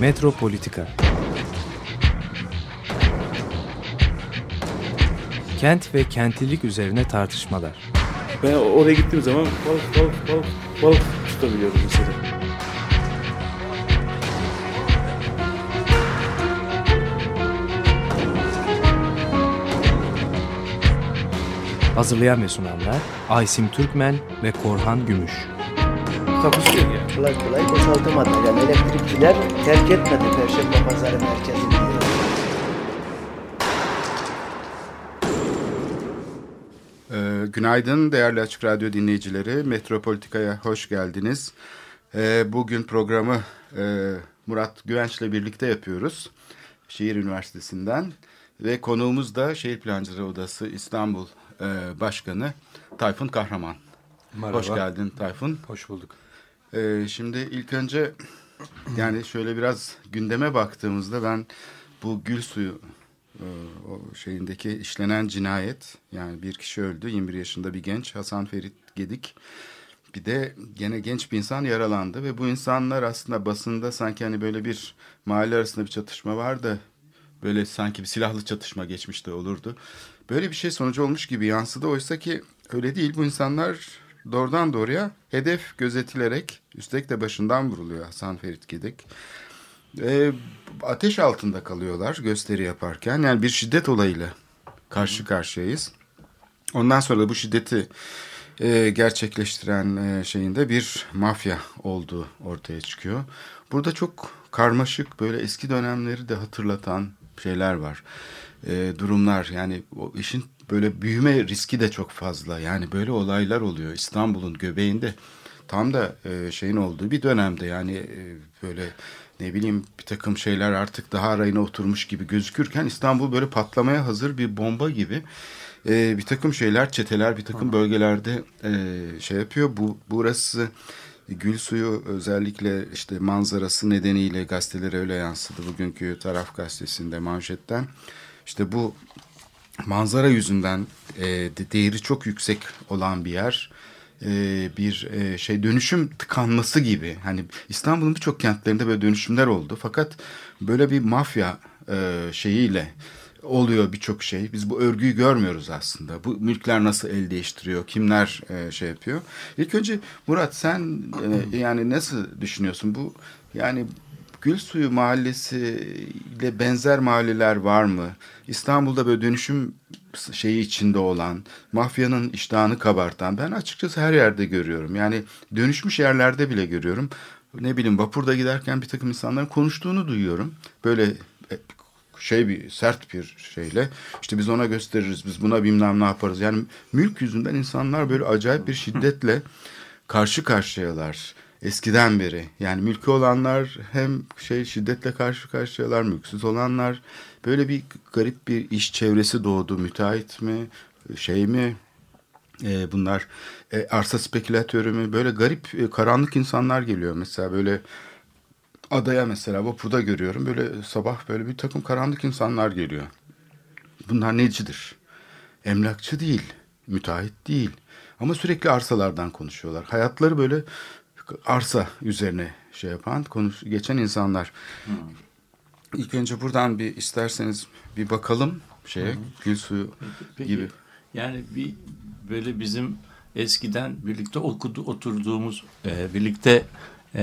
Metropolitika Kent ve kentlilik üzerine tartışmalar. Ben oraya gittiğim zaman balık balık balık balık tutabiliyorum mesela. Hazırlayan ve sunanlar Aysim Türkmen ve Korhan Gümüş. takusu yok yani. Kolay kolay boşaltamadı. Yani elektrikçiler terk etmedi Perşembe Pazarı merkezini. Ee, günaydın değerli Açık Radyo dinleyicileri. Metropolitika'ya hoş geldiniz. Ee, bugün programı e, Murat Güvenç'le birlikte yapıyoruz. Şehir Üniversitesi'nden. Ve konuğumuz da Şehir Plancıları Odası İstanbul e, Başkanı Tayfun Kahraman. Merhaba. Hoş geldin Tayfun. Hoş bulduk. Ee, şimdi ilk önce yani şöyle biraz gündeme baktığımızda ben bu gül suyu e, o şeyindeki işlenen cinayet yani bir kişi öldü 21 yaşında bir genç Hasan Ferit Gedik. Bir de gene genç bir insan yaralandı ve bu insanlar aslında basında sanki hani böyle bir mahalle arasında bir çatışma var da böyle sanki bir silahlı çatışma geçmişte olurdu. Böyle bir şey sonucu olmuş gibi yansıdı. Oysa ki öyle değil. Bu insanlar doğrudan doğruya hedef gözetilerek üstelik de başından vuruluyor Hasan Ferit Gedik. E, ateş altında kalıyorlar gösteri yaparken yani bir şiddet olayıyla karşı karşıyayız. Ondan sonra da bu şiddeti e, gerçekleştiren e, şeyinde bir mafya olduğu ortaya çıkıyor. Burada çok karmaşık böyle eski dönemleri de hatırlatan şeyler var. E, durumlar yani o işin böyle büyüme riski de çok fazla. Yani böyle olaylar oluyor İstanbul'un göbeğinde. Tam da e, şeyin olduğu bir dönemde yani e, böyle ne bileyim bir takım şeyler artık daha rayına oturmuş gibi gözükürken İstanbul böyle patlamaya hazır bir bomba gibi e, bir takım şeyler çeteler bir takım bölgelerde e, şey yapıyor. Bu burası Gül suyu özellikle işte manzarası nedeniyle gazetelere öyle yansıdı. Bugünkü Taraf Gazetesi'nde manşetten. İşte bu manzara yüzünden e, de- değeri çok yüksek olan bir yer. E, bir e, şey dönüşüm tıkanması gibi. Hani İstanbul'un birçok kentlerinde böyle dönüşümler oldu. Fakat böyle bir mafya e, şeyiyle oluyor birçok şey. Biz bu örgüyü görmüyoruz aslında. Bu mülkler nasıl el değiştiriyor, kimler e, şey yapıyor. İlk önce Murat sen e, yani nasıl düşünüyorsun bu yani Gül Suyu Mahallesi ile benzer mahalleler var mı? İstanbul'da böyle dönüşüm şeyi içinde olan, mafyanın iştahını kabartan ben açıkçası her yerde görüyorum. Yani dönüşmüş yerlerde bile görüyorum. Ne bileyim vapurda giderken bir takım insanların konuştuğunu duyuyorum. Böyle e, şey bir sert bir şeyle işte biz ona gösteririz biz buna bilmem ne yaparız. Yani mülk yüzünden insanlar böyle acayip bir şiddetle karşı karşıyalar eskiden beri. Yani mülkü olanlar hem şey şiddetle karşı karşıyalar mülksüz olanlar böyle bir garip bir iş çevresi doğdu. Müteahhit mi şey mi e, bunlar e, arsa spekülatörü mü böyle garip e, karanlık insanlar geliyor mesela böyle adaya mesela vapurda görüyorum böyle sabah böyle bir takım karanlık insanlar geliyor. Bunlar necidir? Emlakçı değil, müteahhit değil. Ama sürekli arsalardan konuşuyorlar. Hayatları böyle arsa üzerine şey yapan, konuş, geçen insanlar. İlk önce buradan bir isterseniz bir bakalım şeye, gül suyu Peki, gibi. Yani bir böyle bizim eskiden birlikte okudu, oturduğumuz, e, birlikte e,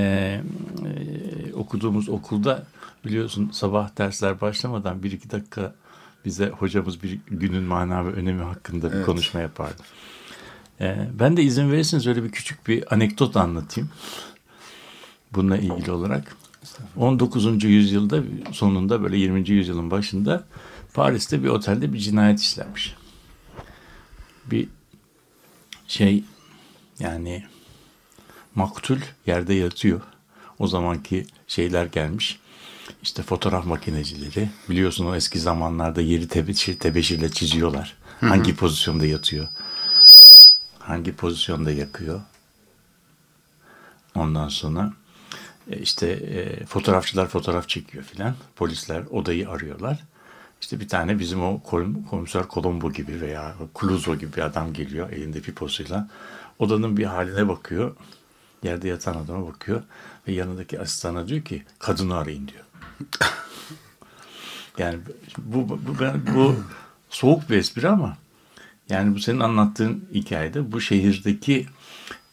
e, okuduğumuz okulda biliyorsun sabah dersler başlamadan bir iki dakika bize hocamız bir günün mana ve önemi hakkında bir Evet. konuşma yapardı. E, ben de izin verirseniz öyle bir küçük bir anekdot anlatayım. Bununla ilgili olarak. 19. yüzyılda sonunda böyle 20. yüzyılın başında Paris'te bir otelde bir cinayet işlenmiş. Bir şey yani maktul yerde yatıyor. O zamanki şeyler gelmiş. İşte fotoğraf makinecileri biliyorsun o eski zamanlarda yeri tebeşir, tebeşirle çiziyorlar. Hangi pozisyonda yatıyor? Hangi pozisyonda yakıyor? Ondan sonra e, işte e, fotoğrafçılar fotoğraf çekiyor filan. Polisler odayı arıyorlar. İşte bir tane bizim o komiser Colombo gibi veya Clouseau gibi bir adam geliyor elinde piposuyla. Odanın bir haline bakıyor. Yerde yatan adama bakıyor ve yanındaki asistana diyor ki kadını arayın diyor. yani bu, bu, ben, bu soğuk bir espri ama yani bu senin anlattığın hikayede bu şehirdeki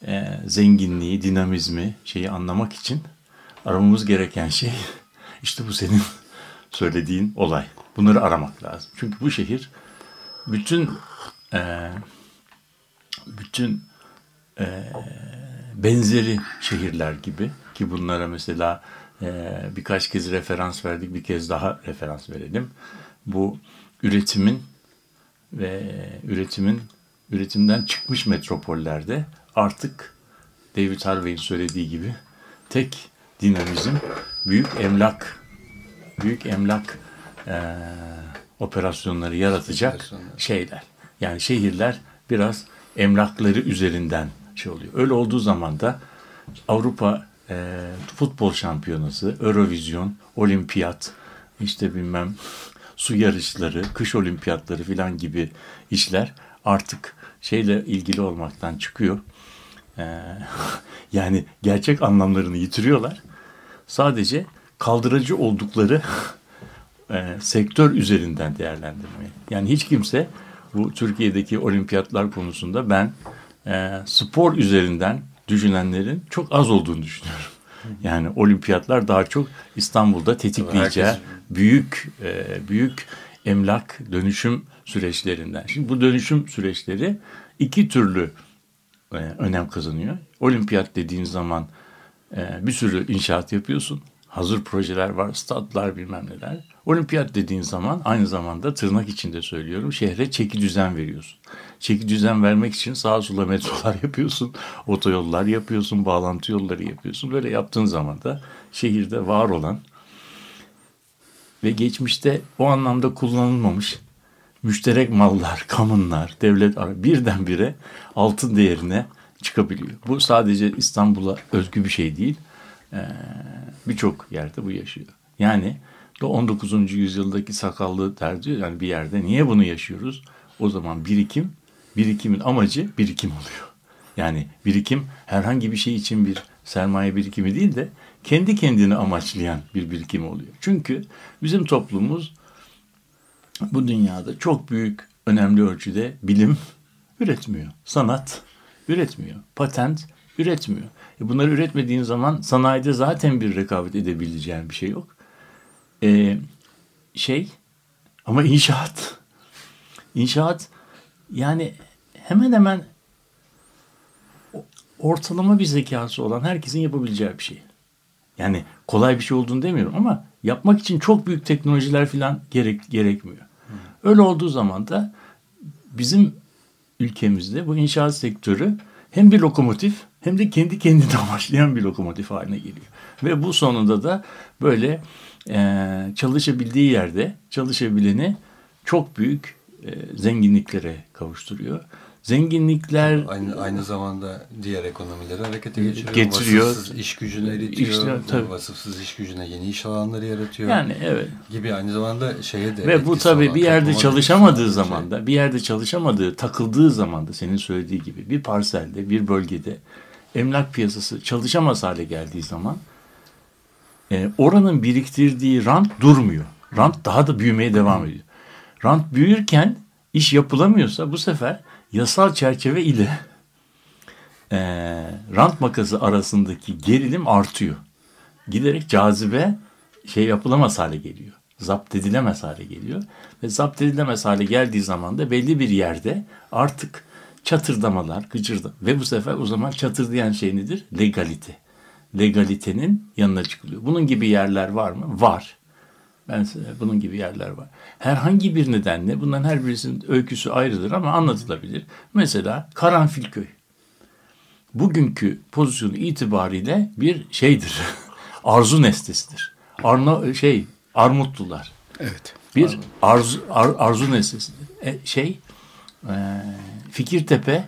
e, zenginliği, dinamizmi şeyi anlamak için aramamız gereken şey işte bu senin söylediğin olay. Bunları aramak lazım. Çünkü bu şehir bütün e, bütün e, benzeri şehirler gibi ki bunlara mesela e, birkaç kez referans verdik bir kez daha referans verelim. Bu üretimin ve üretimin üretimden çıkmış metropollerde artık David Harvey'in söylediği gibi tek dinamizm büyük emlak büyük emlak e, operasyonları yaratacak şeyler. Yani şehirler biraz emlakları üzerinden şey oluyor. Öyle olduğu zaman da Avrupa e, futbol şampiyonası, Eurovizyon, olimpiyat, işte bilmem su yarışları, kış olimpiyatları filan gibi işler artık şeyle ilgili olmaktan çıkıyor. Ee, yani gerçek anlamlarını yitiriyorlar. Sadece kaldırıcı oldukları e, sektör üzerinden değerlendirmeye. Yani hiç kimse bu Türkiye'deki olimpiyatlar konusunda ben e, spor üzerinden düşünenlerin çok az olduğunu düşünüyorum. Yani olimpiyatlar daha çok İstanbul'da tetikleyeceği Herkes... büyük e, büyük emlak dönüşüm süreçlerinden. Şimdi bu dönüşüm süreçleri iki türlü e, önem kazanıyor. Olimpiyat dediğin zaman e, bir sürü inşaat yapıyorsun. Hazır projeler var, statlar bilmem neler. Olimpiyat dediğin zaman aynı zamanda tırnak içinde söylüyorum şehre çeki düzen veriyorsun. Çeki düzen vermek için sağa sola metrolar yapıyorsun, otoyollar yapıyorsun, bağlantı yolları yapıyorsun. Böyle yaptığın zaman da şehirde var olan ve geçmişte o anlamda kullanılmamış müşterek mallar, kamunlar, devlet birdenbire altın değerine çıkabiliyor. Bu sadece İstanbul'a özgü bir şey değil. Ee, Birçok yerde bu yaşıyor. Yani 19. yüzyıldaki sakallı diyor yani bir yerde niye bunu yaşıyoruz? O zaman birikim, birikimin amacı birikim oluyor. Yani birikim herhangi bir şey için bir sermaye birikimi değil de kendi kendini amaçlayan bir birikim oluyor. Çünkü bizim toplumumuz bu dünyada çok büyük önemli ölçüde bilim üretmiyor. Sanat üretmiyor. Patent üretmiyor. E bunları üretmediğin zaman sanayide zaten bir rekabet edebileceğin bir şey yok. E, şey ama inşaat inşaat yani hemen hemen ortalama bir zekası olan herkesin yapabileceği bir şey. Yani kolay bir şey olduğunu demiyorum ama yapmak için çok büyük teknolojiler falan gerek, gerekmiyor. Öyle olduğu zaman da bizim ülkemizde bu inşaat sektörü hem bir lokomotif hem de kendi kendine amaçlayan bir lokomotif haline geliyor. Ve bu sonunda da böyle e, çalışabildiği yerde çalışabileni çok büyük e, zenginliklere kavuşturuyor. Zenginlikler aynı aynı zamanda diğer ekonomileri harekete geçiriyor. Getiriyor. Vasıfsız iş gücünü eritiyor. İşte, tabii. Vasıfsız iş gücüne yeni iş alanları yaratıyor. Yani evet. Gibi aynı zamanda şeye de Ve bu tabii bir yerde çalışamadığı zaman da bir yerde çalışamadığı, takıldığı zaman da senin söylediği gibi bir parselde, bir bölgede emlak piyasası çalışamaz hale geldiği zaman e, oranın biriktirdiği rant durmuyor. Rant daha da büyümeye devam ediyor. Rant büyürken iş yapılamıyorsa bu sefer yasal çerçeve ile e, rant makası arasındaki gerilim artıyor. Giderek cazibe şey yapılamaz hale geliyor. Zapt edilemez hale geliyor. Ve zapt edilemez hale geldiği zaman da belli bir yerde artık çatırdamalar, gıcırda ve bu sefer o zaman çatırdayan şey nedir? Legalite. Legalitenin yanına çıkılıyor. Bunun gibi yerler var mı? Var. Ben bunun gibi yerler var. Herhangi bir nedenle bunların her birisinin öyküsü ayrıdır ama anlatılabilir. Mesela Karanfilköy. Bugünkü pozisyonu itibariyle bir şeydir. Arzu nestesidir. Arna şey Armutlular. Evet. Bir arzu ar, arzu nesnesidir. E, şey e, Fikirtepe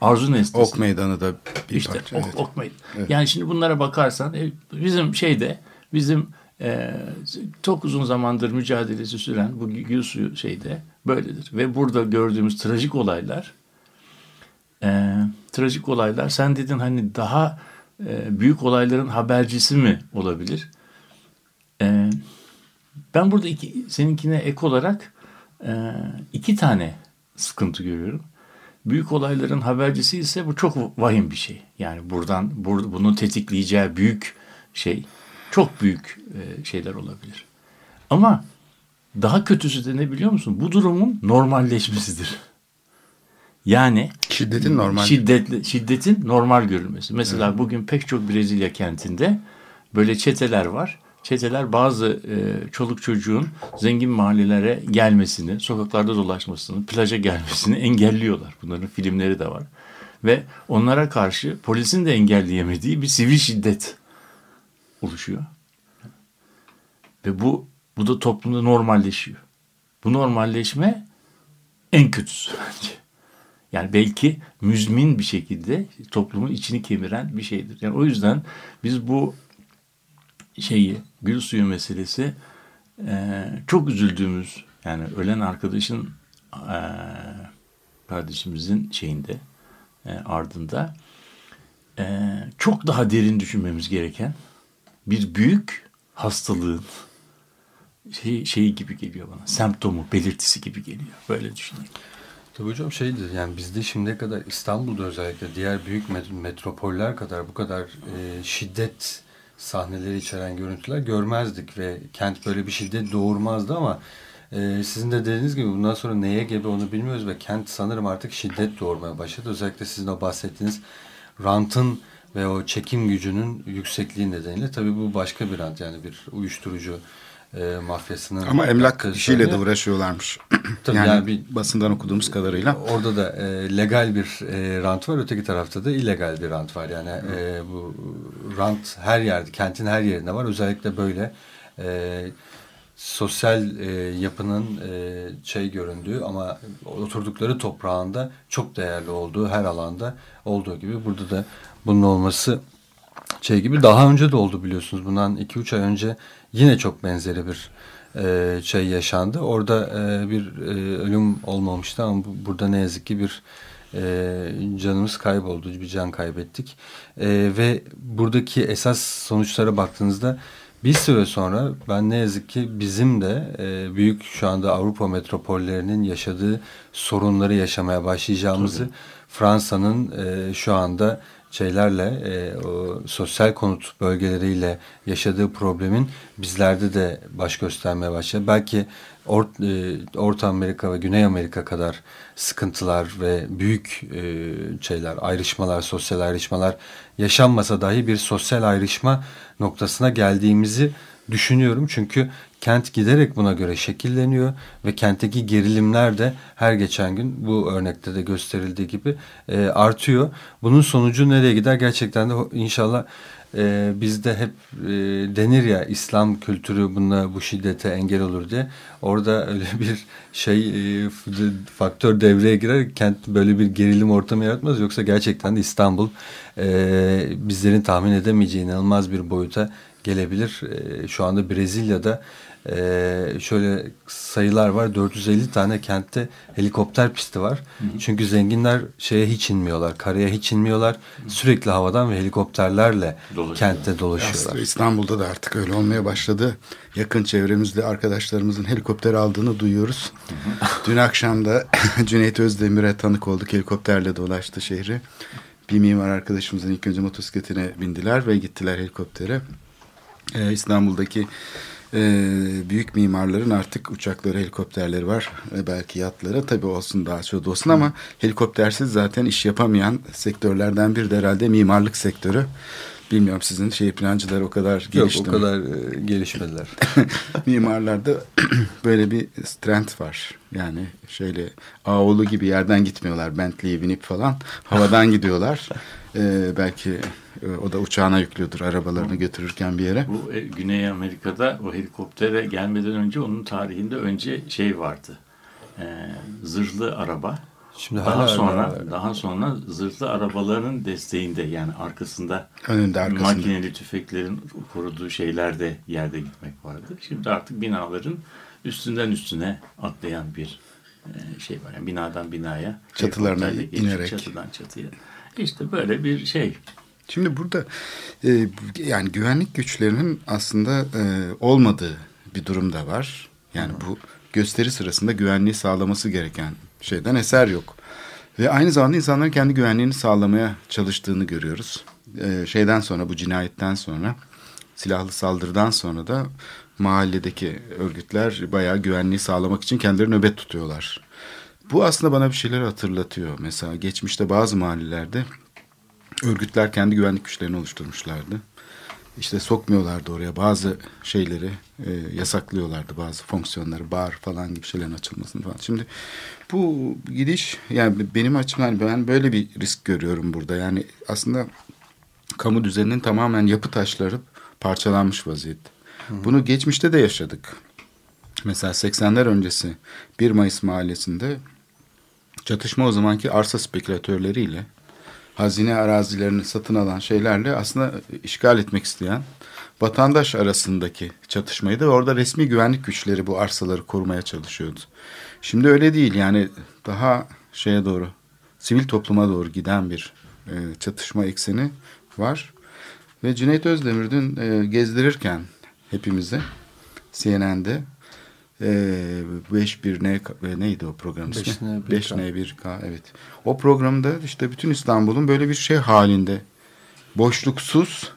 Arzu Nestesi. Ok Meydanı da bir işte, parça. Ok, evet. ok Meydanı. Evet. Yani şimdi bunlara bakarsan e, bizim şeyde bizim e, çok uzun zamandır mücadelesi süren bu suyu şeyde böyledir. Ve burada gördüğümüz trajik olaylar e, trajik olaylar sen dedin hani daha e, büyük olayların habercisi mi olabilir? E, ben burada iki, seninkine ek olarak e, iki tane sıkıntı görüyorum. Büyük olayların habercisi ise bu çok vahim bir şey. Yani buradan bur, bunu tetikleyeceği büyük şey çok büyük e, şeyler olabilir. Ama daha kötüsü de ne biliyor musun? Bu durumun normalleşmesidir. Yani Şiddetin normal. Şiddetli, şiddetin normal görülmesi. Mesela evet. bugün pek çok Brezilya kentinde böyle çeteler var. Çeteler bazı e, çoluk çocuğun zengin mahallelere gelmesini, sokaklarda dolaşmasını, plaja gelmesini engelliyorlar. Bunların filmleri de var. Ve onlara karşı polisin de engelleyemediği bir sivil şiddet oluşuyor. Ve bu bu da toplumda normalleşiyor. Bu normalleşme en kötüsü bence. Yani belki müzmin bir şekilde toplumun içini kemiren bir şeydir. Yani o yüzden biz bu şeyi gül suyu meselesi e, çok üzüldüğümüz yani ölen arkadaşın e, kardeşimizin şeyinde e, ardında e, çok daha derin düşünmemiz gereken bir büyük hastalığın şey, şeyi gibi geliyor bana. Semptomu, belirtisi gibi geliyor. Böyle düşünüyorum. Tabii hocam şeydir yani bizde şimdiye kadar İstanbul'da özellikle diğer büyük metropoller kadar bu kadar e, şiddet sahneleri içeren görüntüler görmezdik ve kent böyle bir şiddet doğurmazdı ama e, sizin de dediğiniz gibi bundan sonra neye gebe onu bilmiyoruz ve kent sanırım artık şiddet doğurmaya başladı. Özellikle sizin o bahsettiğiniz rantın ve o çekim gücünün yüksekliği nedeniyle tabii bu başka bir rant yani bir uyuşturucu e, mafyasının. Ama emlak işiyle de uğraşıyorlarmış. Tabii yani, yani bir, basından okuduğumuz kadarıyla. Orada da e, legal bir e, rant var, öteki tarafta da illegal bir rant var. Yani e, bu rant her yerde, kentin her yerinde var. Özellikle böyle e, sosyal e, yapının e, şey göründüğü ama oturdukları toprağında çok değerli olduğu her alanda olduğu gibi burada da bunun olması şey gibi daha önce de oldu biliyorsunuz. Bundan 2-3 ay önce yine çok benzeri bir e, şey yaşandı. Orada e, bir e, ölüm olmamıştı ama bu, burada ne yazık ki bir e, canımız kayboldu. Bir can kaybettik. E, ve buradaki esas sonuçlara baktığınızda bir süre sonra ben ne yazık ki bizim de e, büyük şu anda Avrupa metropollerinin yaşadığı sorunları yaşamaya başlayacağımızı Fransa'nın e, şu anda şeylerle e, o sosyal konut bölgeleriyle yaşadığı problemin bizlerde de baş göstermeye başladı. Belki Or, e, Orta Amerika ve Güney Amerika kadar sıkıntılar ve büyük e, şeyler, ayrışmalar, sosyal ayrışmalar yaşanmasa dahi bir sosyal ayrışma noktasına geldiğimizi düşünüyorum. Çünkü kent giderek buna göre şekilleniyor ve kentteki gerilimler de her geçen gün bu örnekte de gösterildiği gibi e, artıyor. Bunun sonucu nereye gider gerçekten de inşallah e, bizde hep e, denir ya İslam kültürü buna bu şiddete engel olur diye. Orada öyle bir şey e, faktör devreye girer. Kent böyle bir gerilim ortamı yaratmaz. Yoksa gerçekten de İstanbul e, bizlerin tahmin edemeyeceği inanılmaz bir boyuta gelebilir. E, şu anda Brezilya'da e, şöyle sayılar var. 450 tane kentte helikopter pisti var. Hı hı. Çünkü zenginler şeye hiç inmiyorlar. Karaya hiç inmiyorlar. Hı. Sürekli havadan ve helikopterlerle Dolaşıyor. kentte dolaşıyorlar. Aslında İstanbul'da da artık öyle olmaya başladı. Yakın çevremizde arkadaşlarımızın helikopter aldığını duyuyoruz. Hı hı. Dün akşam da Cüneyt Özdemir'e tanık olduk. Helikopterle dolaştı şehri. Bir mimar arkadaşımızın ilk önce motosikletine bindiler ve gittiler helikoptere. Ee, İstanbul'daki e, büyük mimarların artık uçakları, helikopterleri var. E, belki yatları tabii olsun daha çok olsun ama helikoptersiz zaten iş yapamayan sektörlerden bir de herhalde mimarlık sektörü. Bilmiyorum sizin şey plancılar o kadar gelişti Yok o kadar e, gelişmediler. Mimarlarda böyle bir trend var. Yani şöyle Ağoğlu gibi yerden gitmiyorlar. Bentley'e binip falan. Havadan gidiyorlar. Ee, belki o da uçağına yüklüyordur arabalarını götürürken bir yere. Bu e, Güney Amerika'da o helikoptere gelmeden önce onun tarihinde önce şey vardı. E, zırhlı araba. Şimdi daha sonra öyle. daha sonra zırhlı arabaların desteğinde yani arkasında önünde arkasında makineli tüfeklerin koruduğu şeylerde yerde gitmek vardı. Şimdi artık binaların üstünden üstüne atlayan bir e, şey var. Yani binadan binaya çatılarına inerek çatıdan çatıya. İşte böyle bir şey Şimdi burada e, yani güvenlik güçlerinin aslında e, olmadığı bir durum da var. Yani bu gösteri sırasında güvenliği sağlaması gereken şeyden eser yok. Ve aynı zamanda insanların kendi güvenliğini sağlamaya çalıştığını görüyoruz. E, şeyden sonra bu cinayetten sonra silahlı saldırıdan sonra da mahalledeki örgütler bayağı güvenliği sağlamak için kendileri nöbet tutuyorlar. Bu aslında bana bir şeyler hatırlatıyor. Mesela geçmişte bazı mahallelerde örgütler kendi güvenlik güçlerini oluşturmuşlardı. İşte sokmuyorlardı oraya bazı şeyleri e, yasaklıyorlardı bazı fonksiyonları bar falan gibi şeylerin açılmasını falan. Şimdi bu gidiş yani benim açımdan ben böyle bir risk görüyorum burada. Yani aslında kamu düzeninin tamamen yapı taşları parçalanmış vaziyette. Bunu geçmişte de yaşadık. Mesela 80'ler öncesi 1 Mayıs mahallesinde çatışma o zamanki arsa spekülatörleriyle hazine arazilerini satın alan şeylerle aslında işgal etmek isteyen vatandaş arasındaki çatışmaydı. Orada resmi güvenlik güçleri bu arsaları korumaya çalışıyordu. Şimdi öyle değil yani daha şeye doğru sivil topluma doğru giden bir e, çatışma ekseni var. Ve Cüneyt Özdemir dün e, gezdirirken hepimize CNN'de e, 5-1N e, neydi o program ismi? 5N1K evet. O programda işte bütün İstanbul'un böyle bir şey halinde boşluksuz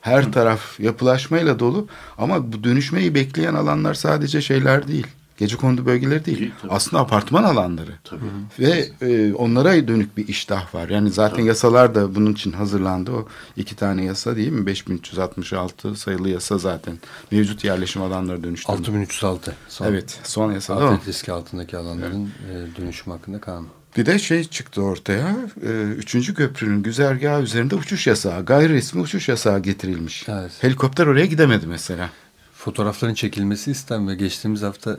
her taraf yapılaşmayla dolu ama bu dönüşmeyi bekleyen alanlar sadece şeyler değil. Gece kondu bölgeleri değil. değil Aslında apartman alanları. Tabii. Ve e, onlara dönük bir iştah var. Yani zaten tabii. yasalar da bunun için hazırlandı. O iki tane yasa değil mi? 5366 sayılı yasa zaten. Mevcut yerleşim alanları dönüştürme. 6306. Son, evet. Son yasa Afet riski altındaki alanların evet. e, dönüşüm hakkında kanun. Bir de şey çıktı ortaya. E, üçüncü köprünün güzergahı üzerinde uçuş yasağı. Gayri resmi uçuş yasağı getirilmiş. Evet. Helikopter oraya gidemedi mesela fotoğrafların çekilmesi istem ve geçtiğimiz hafta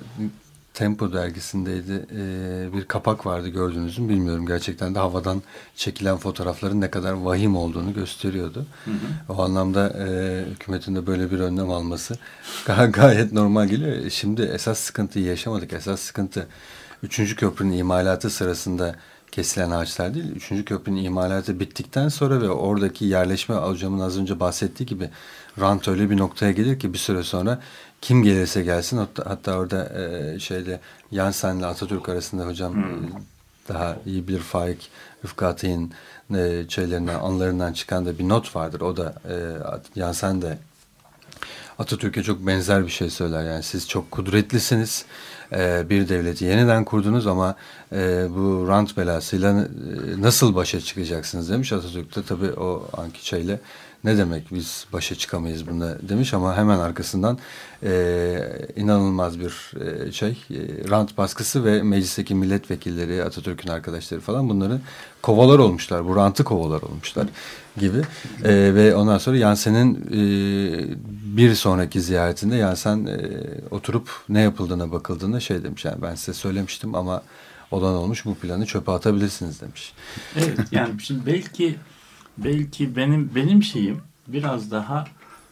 Tempo dergisindeydi. Ee, bir kapak vardı gördünüz mü bilmiyorum. Gerçekten de havadan çekilen fotoğrafların ne kadar vahim olduğunu gösteriyordu. Hı hı. O anlamda e, hükümetin de böyle bir önlem alması gay gayet normal geliyor. Şimdi esas sıkıntıyı yaşamadık. Esas sıkıntı 3. köprünün imalatı sırasında kesilen ağaçlar değil. Üçüncü köprünün imalatı bittikten sonra ve oradaki yerleşme hocamın az önce bahsettiği gibi rant öyle bir noktaya gelir ki bir süre sonra kim gelirse gelsin hatta, hatta orada e, şeyde Yansen ile Atatürk arasında hocam hmm. E, daha iyi bir Faik Rıfkı Atay'ın e, şeylerinden, anlarından çıkan da bir not vardır. O da e, Yansen de Atatürk'e çok benzer bir şey söyler. Yani siz çok kudretlisiniz. E, bir devleti yeniden kurdunuz ama e, bu rant belasıyla e, nasıl başa çıkacaksınız demiş. Atatürk de. Tabii o anki şeyle ne demek biz başa çıkamayız bunda? demiş ama hemen arkasından e, inanılmaz bir e, şey e, rant baskısı ve meclisteki milletvekilleri Atatürk'ün arkadaşları falan bunları kovalar olmuşlar. Bu rantı kovalar olmuşlar gibi. E, ve ondan sonra Yansen'in e, bir sonraki ziyaretinde Yansen e, oturup ne yapıldığına bakıldığında şey demiş. Yani ben size söylemiştim ama olan olmuş bu planı çöpe atabilirsiniz demiş. Evet yani şimdi belki belki benim benim şeyim biraz daha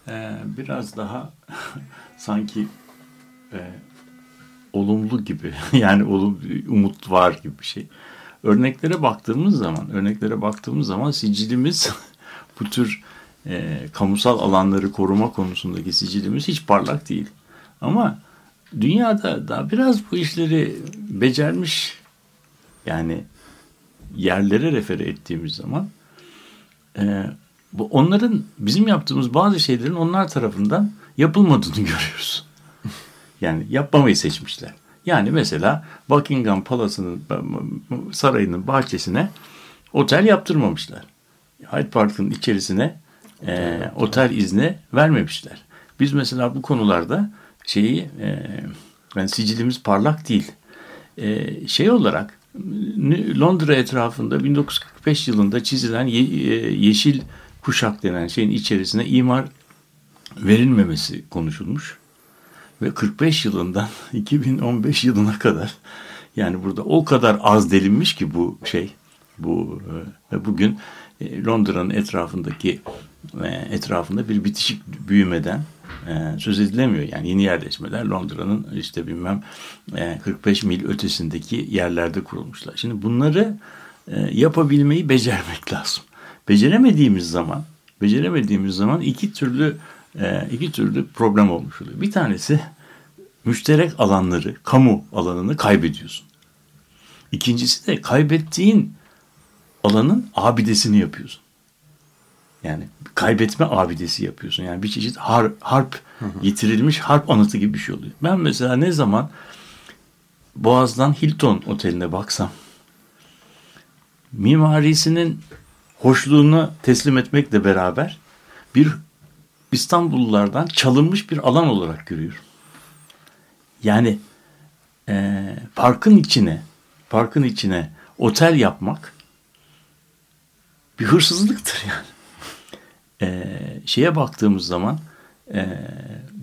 e, biraz daha sanki e, olumlu gibi yani olum, umut var gibi bir şey. Örneklere baktığımız zaman örneklere baktığımız zaman sicilimiz bu tür e, kamusal alanları koruma konusundaki sicilimiz hiç parlak değil. Ama dünyada da biraz bu işleri becermiş yani yerlere refere ettiğimiz zaman e, bu onların bizim yaptığımız bazı şeylerin onlar tarafından yapılmadığını görüyoruz. Yani yapmamayı seçmişler. Yani mesela Buckingham Palace'ının sarayının bahçesine otel yaptırmamışlar. Hyde Park'ın içerisine e, otel izni vermemişler. Biz mesela bu konularda şeyi e, yani sicilimiz parlak değil. E, şey olarak Londra etrafında 1945 yılında çizilen e, yeşil kuşak denen şeyin içerisine imar verilmemesi konuşulmuş. Ve 45 yılından 2015 yılına kadar yani burada o kadar az delinmiş ki bu şey bu e, bugün e, Londra'nın etrafındaki etrafında bir bitişik büyümeden e, söz edilemiyor. Yani yeni yerleşmeler Londra'nın işte bilmem 45 e, mil ötesindeki yerlerde kurulmuşlar. Şimdi bunları e, yapabilmeyi becermek lazım. Beceremediğimiz zaman beceremediğimiz zaman iki türlü e, iki türlü problem olmuş oluyor. Bir tanesi müşterek alanları, kamu alanını kaybediyorsun. İkincisi de kaybettiğin alanın abidesini yapıyorsun. Yani kaybetme abidesi yapıyorsun. Yani bir çeşit har, harp, yitirilmiş harp anıtı gibi bir şey oluyor. Ben mesela ne zaman Boğaz'dan Hilton oteline baksam mimarisinin hoşluğunu teslim etmekle beraber bir İstanbullulardan çalınmış bir alan olarak görüyorum. Yani e, parkın içine parkın içine otel yapmak bir hırsızlıktır yani. E, şeye baktığımız zaman e,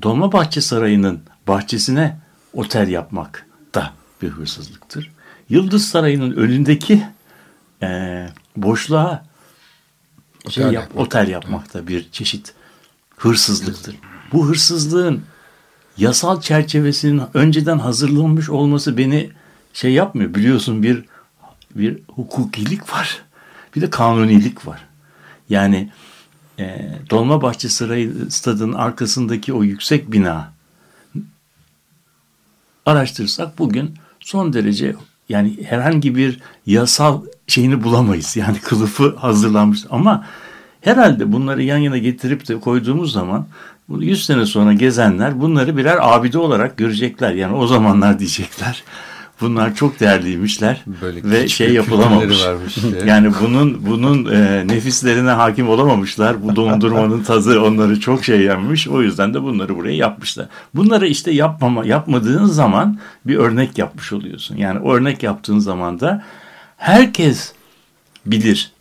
Dolmabahçe Sarayı'nın bahçesine otel yapmak da bir hırsızlıktır. Yıldız Sarayı'nın önündeki e, boşluğa şey Otel yap, yapmak. otel yapmak da bir çeşit hırsızlıktır. Bu hırsızlığın yasal çerçevesinin önceden hazırlanmış olması beni şey yapmıyor. Biliyorsun bir bir hukukilik var. Bir de kanunilik var. Yani e, Dolmabahçe Sarayı stadının arkasındaki o yüksek bina araştırırsak bugün son derece yani herhangi bir yasal şeyini bulamayız. Yani kılıfı hazırlanmış ama herhalde bunları yan yana getirip de koyduğumuz zaman bunu 100 sene sonra gezenler bunları birer abide olarak görecekler. Yani o zamanlar diyecekler. Bunlar çok değerliymişler Böyle ve şey yapılamamış. diye. Yani bunun bunun e, nefislerine hakim olamamışlar. Bu dondurmanın tadı onları çok şey yenmiş. O yüzden de bunları buraya yapmışlar. Bunları işte yapmama yapmadığın zaman bir örnek yapmış oluyorsun. Yani örnek yaptığın zaman da herkes bilir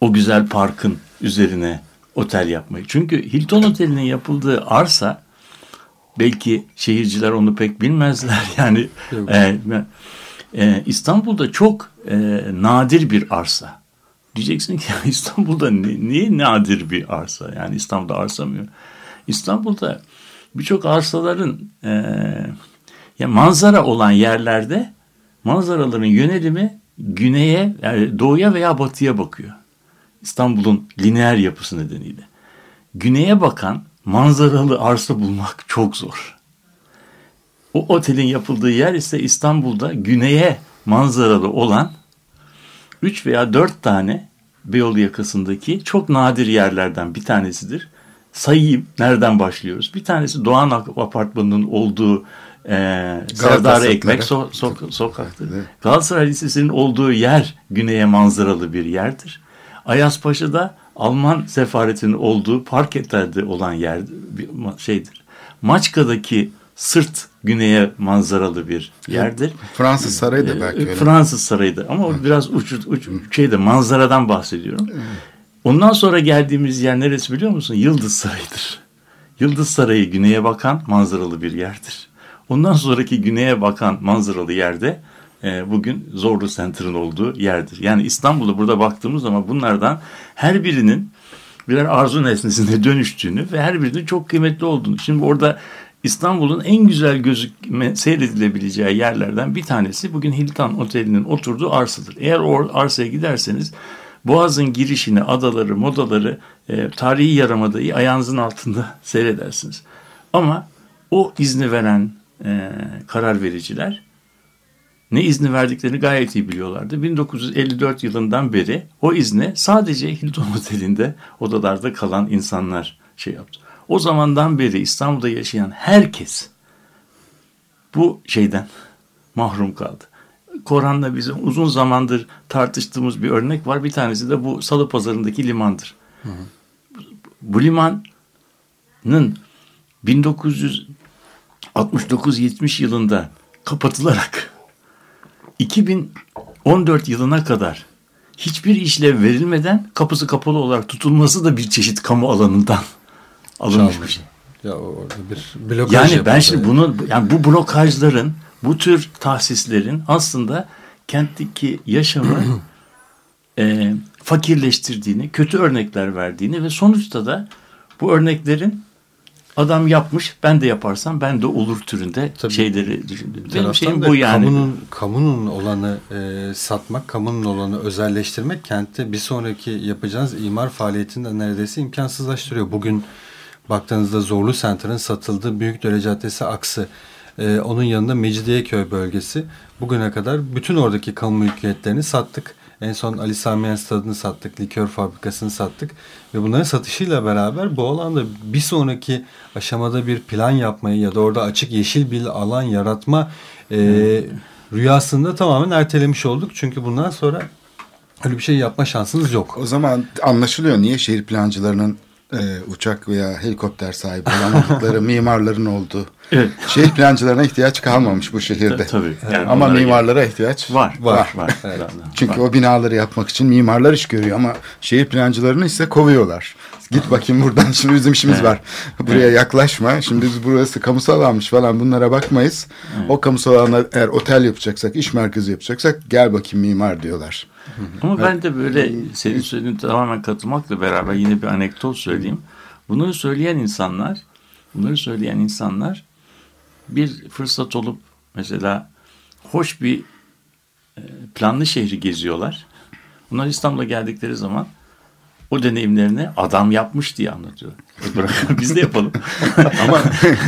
o güzel parkın üzerine otel yapmayı. Çünkü Hilton Oteli'nin yapıldığı arsa belki şehirciler onu pek bilmezler. Yani e, e, İstanbul'da çok e, nadir bir arsa. Diyeceksin ki İstanbul'da ni- niye nadir bir arsa? Yani İstanbul'da arsa mı? İstanbul'da birçok arsaların e, ya manzara olan yerlerde manzaraların yönelimi güneye, yani doğuya veya batıya bakıyor. İstanbul'un lineer yapısı nedeniyle. Güneye bakan manzaralı arsa bulmak çok zor. O otelin yapıldığı yer ise İstanbul'da güneye manzaralı olan 3 veya 4 tane Beyoğlu yakasındaki çok nadir yerlerden bir tanesidir. Sayayım nereden başlıyoruz? Bir tanesi Doğan Apartmanı'nın olduğu e, Serdar Ekmek so- so- sokaktır. Galatasaray Lisesi'nin olduğu yer güneye manzaralı bir yerdir. Ayazpaşa'da Alman sefaretinin olduğu Parketler'de olan yer şeydir. Maçka'daki sırt güneye manzaralı bir yerdir. Fransız sarayı da belki Ee, öyle. Fransız sarayıdır ama o biraz uç, uç şeyde manzaradan bahsediyorum. Ondan sonra geldiğimiz yer neresi biliyor musun? Yıldız Sarayı'dır. Yıldız Sarayı güneye bakan manzaralı bir yerdir. Ondan sonraki güneye bakan manzaralı yerde e, bugün Zorlu Center'ın olduğu yerdir. Yani İstanbul'da burada baktığımız zaman bunlardan her birinin birer arzu nesnesine dönüştüğünü ve her birinin çok kıymetli olduğunu. Şimdi orada İstanbul'un en güzel gözükme, seyredilebileceği yerlerden bir tanesi bugün Hilton Oteli'nin oturduğu arsadır. Eğer o arsaya giderseniz Boğaz'ın girişini, adaları, modaları, e, tarihi yarımadayı ayağınızın altında seyredersiniz. Ama o izni veren e, karar vericiler ne izni verdiklerini gayet iyi biliyorlardı. 1954 yılından beri o izne sadece Hilton Oteli'nde odalarda kalan insanlar şey yaptı. O zamandan beri İstanbul'da yaşayan herkes bu şeyden mahrum kaldı. Koran'la bizim uzun zamandır tartıştığımız bir örnek var. Bir tanesi de bu Salı Pazarı'ndaki limandır. Bu limanın 1969-70 yılında kapatılarak 2014 yılına kadar hiçbir işlev verilmeden kapısı kapalı olarak tutulması da bir çeşit kamu alanından alınmış bir şey. Ya orada bir blokaj Yani ben şimdi bunu yani bu blokajların, bu tür tahsislerin aslında kentteki yaşamı e, fakirleştirdiğini, kötü örnekler verdiğini ve sonuçta da bu örneklerin adam yapmış ben de yaparsam ben de olur türünde Tabii. şeyleri düşündüm. Benim şeyim bu yani. Kamunun, kamunun olanı e, satmak, kamunun olanı özelleştirmek kentte bir sonraki yapacağınız imar faaliyetini de neredeyse imkansızlaştırıyor. Bugün baktığınızda Zorlu Center'ın satıldığı Büyükdere Caddesi aksı, e, onun yanında Mecidiyeköy bölgesi bugüne kadar bütün oradaki kamu mülkiyetlerini sattık. En son Ali Samiyen Stadı'nı sattık, likör fabrikasını sattık ve bunların satışıyla beraber bu alanda bir sonraki aşamada bir plan yapmayı ya da orada açık yeşil bir alan yaratma e, rüyasında tamamen ertelemiş olduk. Çünkü bundan sonra öyle bir şey yapma şansınız yok. O zaman anlaşılıyor niye şehir plancılarının e, uçak veya helikopter sahibi olamadıkları mimarların olduğu. Evet. Şehir plancılarına ihtiyaç kalmamış bu şehirde. Tabii. Yani Ama mimarlara ihtiyaç Var, var, var. var. Çünkü Var. o binaları yapmak için mimarlar iş görüyor ama şehir plancılarını ise kovuyorlar. Git bakayım buradan şimdi bizim işimiz var. Buraya yaklaşma. Şimdi biz burası kamusal almış falan bunlara bakmayız. O kamusal alana eğer otel yapacaksak, iş merkezi yapacaksak gel bakayım mimar diyorlar. Ama ben de böyle senin söylediğin tamamen katılmakla beraber yine bir anekdot söyleyeyim. Bunları söyleyen insanlar, bunları söyleyen insanlar bir fırsat olup mesela hoş bir e, planlı şehri geziyorlar. Bunlar İstanbul'a geldikleri zaman o deneyimlerini adam yapmış diye anlatıyor. Bırakın biz de yapalım. Ama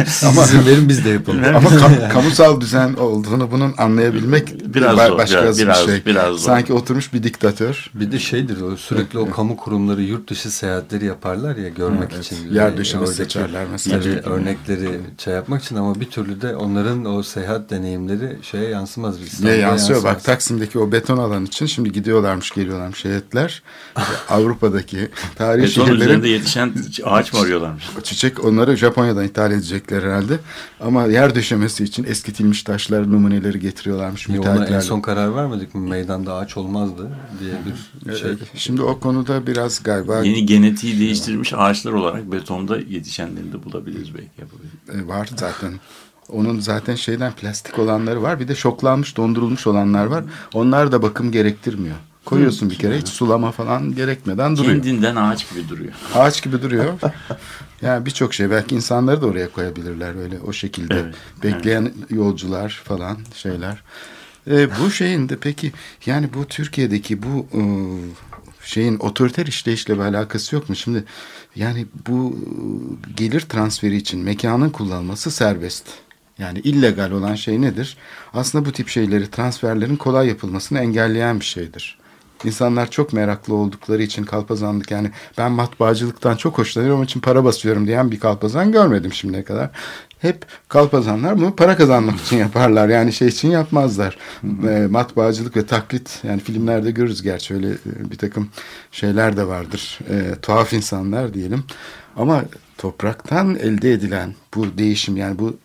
Siz izin verin biz de yapalım. ama kam- kamusal düzen olduğunu bunun anlayabilmek Biraz ba- zor, başka biraz- bir şey. biraz zor. Sanki oturmuş bir diktatör. Bir de şeydir o sürekli o kamu kurumları yurt dışı seyahatleri yaparlar ya görmek Evet, için. yer döşemesi oradaki seçerler mesela. tabii örnekleri şey yapmak için ama bir türlü de onların o seyahat deneyimleri şeye yansımaz. Bir Ne yansıyor bak yansımaz. Taksim'deki o beton alan için şimdi gidiyorlarmış geliyorlarmış heyetler. Avrupa'daki tarihi Beton şehirlerin üzerinde yetişen ağaç mı arıyorlarmış? çiçek onları Japonya'dan ithal edecekler herhalde. Ama yer döşemesi için eskitilmiş taşlar numuneleri getiriyorlarmış Niye ona en son karar vermedik mi? Meydanda ağaç olmazdı diye bir şey. Şimdi o konuda biraz galiba Yeni genetiği değiştirilmiş ağaçlar olarak betonda yetişenlerini de bulabiliriz belki yapabiliriz. e, var zaten. Onun zaten şeyden plastik olanları var. Bir de şoklanmış, dondurulmuş olanlar var. Onlar da bakım gerektirmiyor. Koyuyorsun bir kere hiç sulama falan gerekmeden duruyor. Kendinden ağaç gibi duruyor. Ağaç gibi duruyor. Yani birçok şey belki insanları da oraya koyabilirler öyle o şekilde. Evet, Bekleyen yolcular falan şeyler. Ee, bu şeyin de peki yani bu Türkiye'deki bu e, şeyin otoriter işleyişle bir alakası yok mu? Şimdi yani bu e, gelir transferi için mekanın kullanılması serbest. Yani illegal olan şey nedir? Aslında bu tip şeyleri transferlerin kolay yapılmasını engelleyen bir şeydir. İnsanlar çok meraklı oldukları için kalpazanlık yani ben matbaacılıktan çok hoşlanıyorum onun için para basıyorum diyen bir kalpazan görmedim şimdiye kadar. Hep kalpazanlar bunu para kazanmak için yaparlar yani şey için yapmazlar. E, matbaacılık ve taklit yani filmlerde görürüz gerçi öyle bir takım şeyler de vardır. E, tuhaf insanlar diyelim. Ama topraktan elde edilen bu değişim yani bu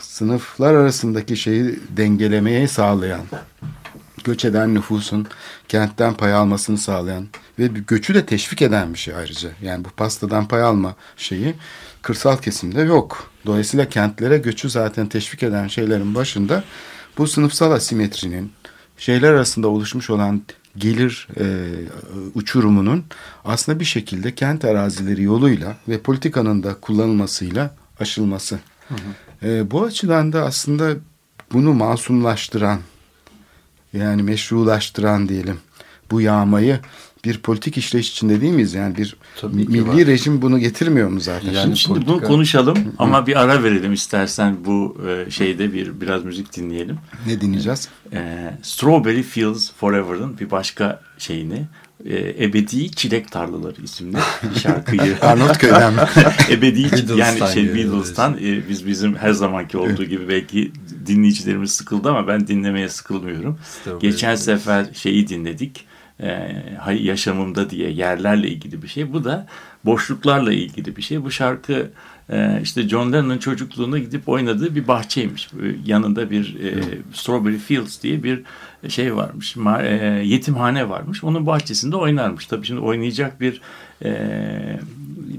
sınıflar arasındaki şeyi dengelemeye sağlayan göç eden nüfusun kentten pay almasını sağlayan ve göçü de teşvik eden bir şey ayrıca. Yani bu pastadan pay alma şeyi kırsal kesimde yok. Dolayısıyla kentlere göçü zaten teşvik eden şeylerin başında bu sınıfsal asimetrinin şeyler arasında oluşmuş olan gelir e, uçurumunun aslında bir şekilde kent arazileri yoluyla ve politikanın da kullanılmasıyla aşılması. E, bu açıdan da aslında bunu masumlaştıran yani meşrulaştıran diyelim bu yağmayı bir politik işleyiş içinde değil miyiz? Yani bir Tabii milli var. rejim bunu getirmiyor mu zaten? Yani Şimdi, şimdi bunu konuşalım ama bir ara verelim istersen bu e, şeyde bir biraz müzik dinleyelim. Ne dinleyeceğiz? E, Strawberry Fields Forever'ın bir başka şeyini e, Ebedi Çilek Tarlaları isimli şarkıyı Arnavutköy'den mi? Ebedi yani şey Beatles'tan e, biz bizim her zamanki olduğu gibi belki dinleyicilerimiz sıkıldı ama ben dinlemeye sıkılmıyorum. Strawberry Geçen Fields. sefer şeyi dinledik. E, yaşamımda diye yerlerle ilgili bir şey. Bu da boşluklarla ilgili bir şey. Bu şarkı e, işte John Lennon'ın çocukluğuna gidip oynadığı bir bahçeymiş. Yanında bir e, Strawberry Fields diye bir şey varmış. Ma- e, yetimhane varmış. Onun bahçesinde oynarmış. Tabii şimdi oynayacak bir e,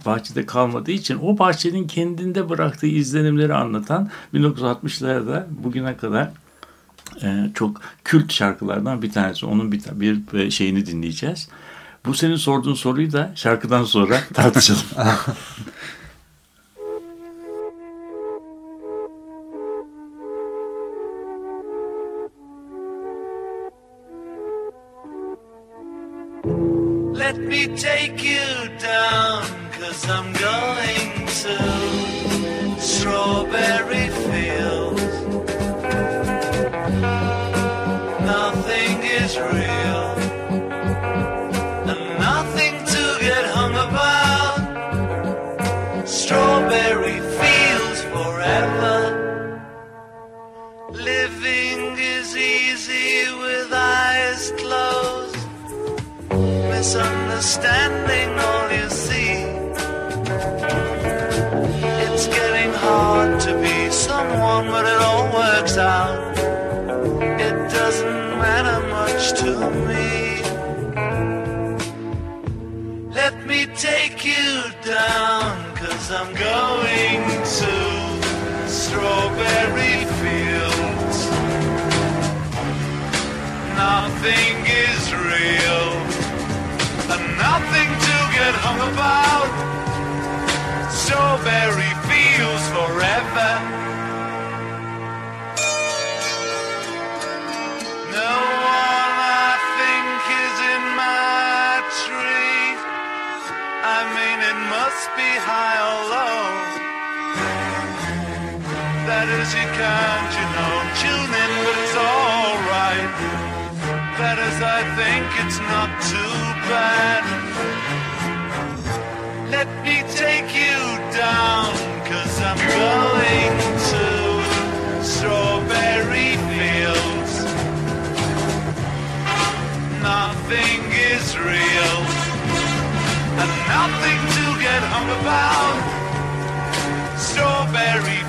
bahçede kalmadığı için o bahçenin kendinde bıraktığı izlenimleri anlatan 1960'larda bugüne kadar e, çok kült şarkılardan bir tanesi. Onun bir, bir şeyini dinleyeceğiz. Bu senin sorduğun soruyu da şarkıdan sonra tartışalım. Is, you can't, you know, tune in, but it's alright. That is, I think it's not too bad. Let me take you down, cause I'm going to strawberry fields. Nothing is real, and nothing to get hung about. Strawberry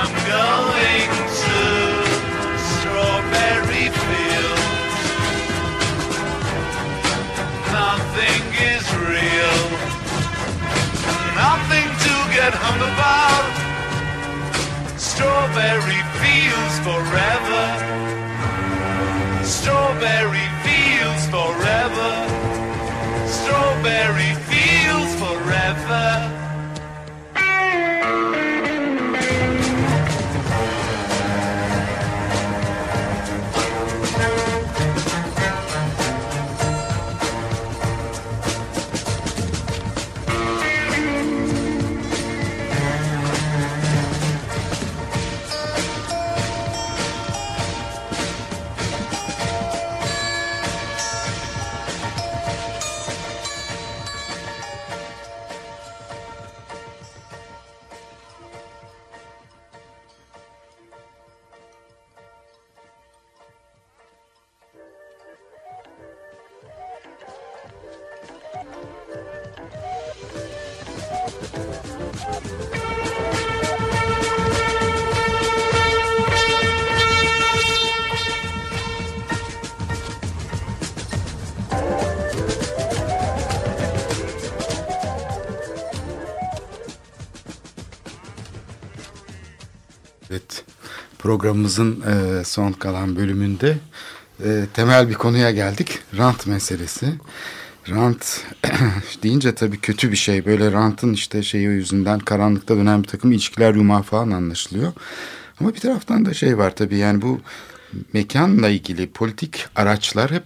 I'm going to strawberry fields. Nothing is real, nothing to get hung about. Strawberry fields forever. Strawberry fields forever. Strawberry fields forever. Programımızın e, son kalan bölümünde e, temel bir konuya geldik. Rant meselesi. Rant deyince tabii kötü bir şey. Böyle rantın işte şeyi yüzünden karanlıkta dönen bir takım ilişkiler yumağı falan anlaşılıyor. Ama bir taraftan da şey var tabii yani bu mekanla ilgili politik araçlar hep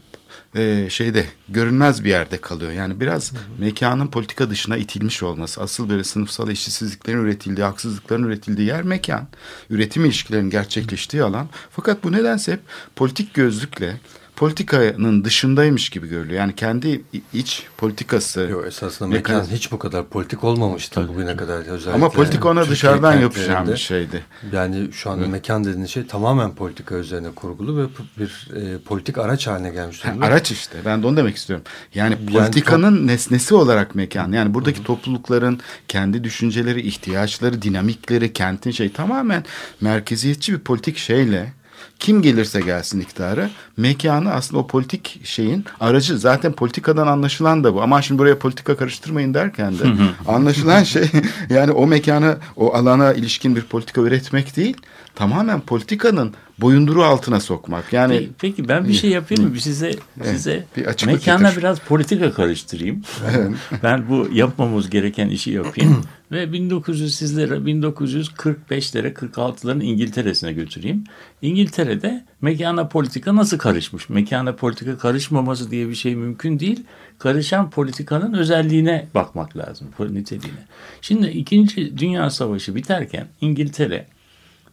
e, şeyde görünmez bir yerde kalıyor. Yani biraz mekanın politika dışına itilmiş olması. Asıl böyle sınıfsal eşitsizliklerin üretildiği, haksızlıkların üretildiği yer mekan. Üretim ilişkilerinin gerçekleştiği alan. Fakat bu nedense hep politik gözlükle politikanın dışındaymış gibi görülüyor. Yani kendi iç politikası. Yok esasında mekan hiç bu kadar politik olmamıştı bugüne kadar. Özellikle Ama politika ona Türkiye dışarıdan yapışan bir şeydi. Yani şu anda mekan dediğiniz şey tamamen politika üzerine kurgulu ve bir e, politik araç haline gelmiş Ha, durumda. araç işte. Ben de onu demek istiyorum. Yani Yani politikanın nesnesi olarak mekan. Yani buradaki toplulukların kendi düşünceleri, ihtiyaçları, dinamikleri, kentin şey tamamen merkeziyetçi bir politik şeyle kim gelirse gelsin iktidara mekanı aslında o politik şeyin aracı zaten politikadan anlaşılan da bu. Ama şimdi buraya politika karıştırmayın derken de anlaşılan şey yani o mekanı o alana ilişkin bir politika üretmek değil tamamen politikanın boyunduruğu altına sokmak. Yani Peki, peki ben bir şey yapayım mı? Size size bir mekana getir. biraz politika karıştırayım. ben bu yapmamız gereken işi yapayım ve 1900 sizlere 1945'lere 46'ların İngiltere'sine götüreyim. İngiltere'de mekana politika nasıl karışmış? Mekana politika karışmaması diye bir şey mümkün değil. Karışan politikanın özelliğine bakmak lazım, niteliğine. Şimdi 2. Dünya Savaşı biterken İngiltere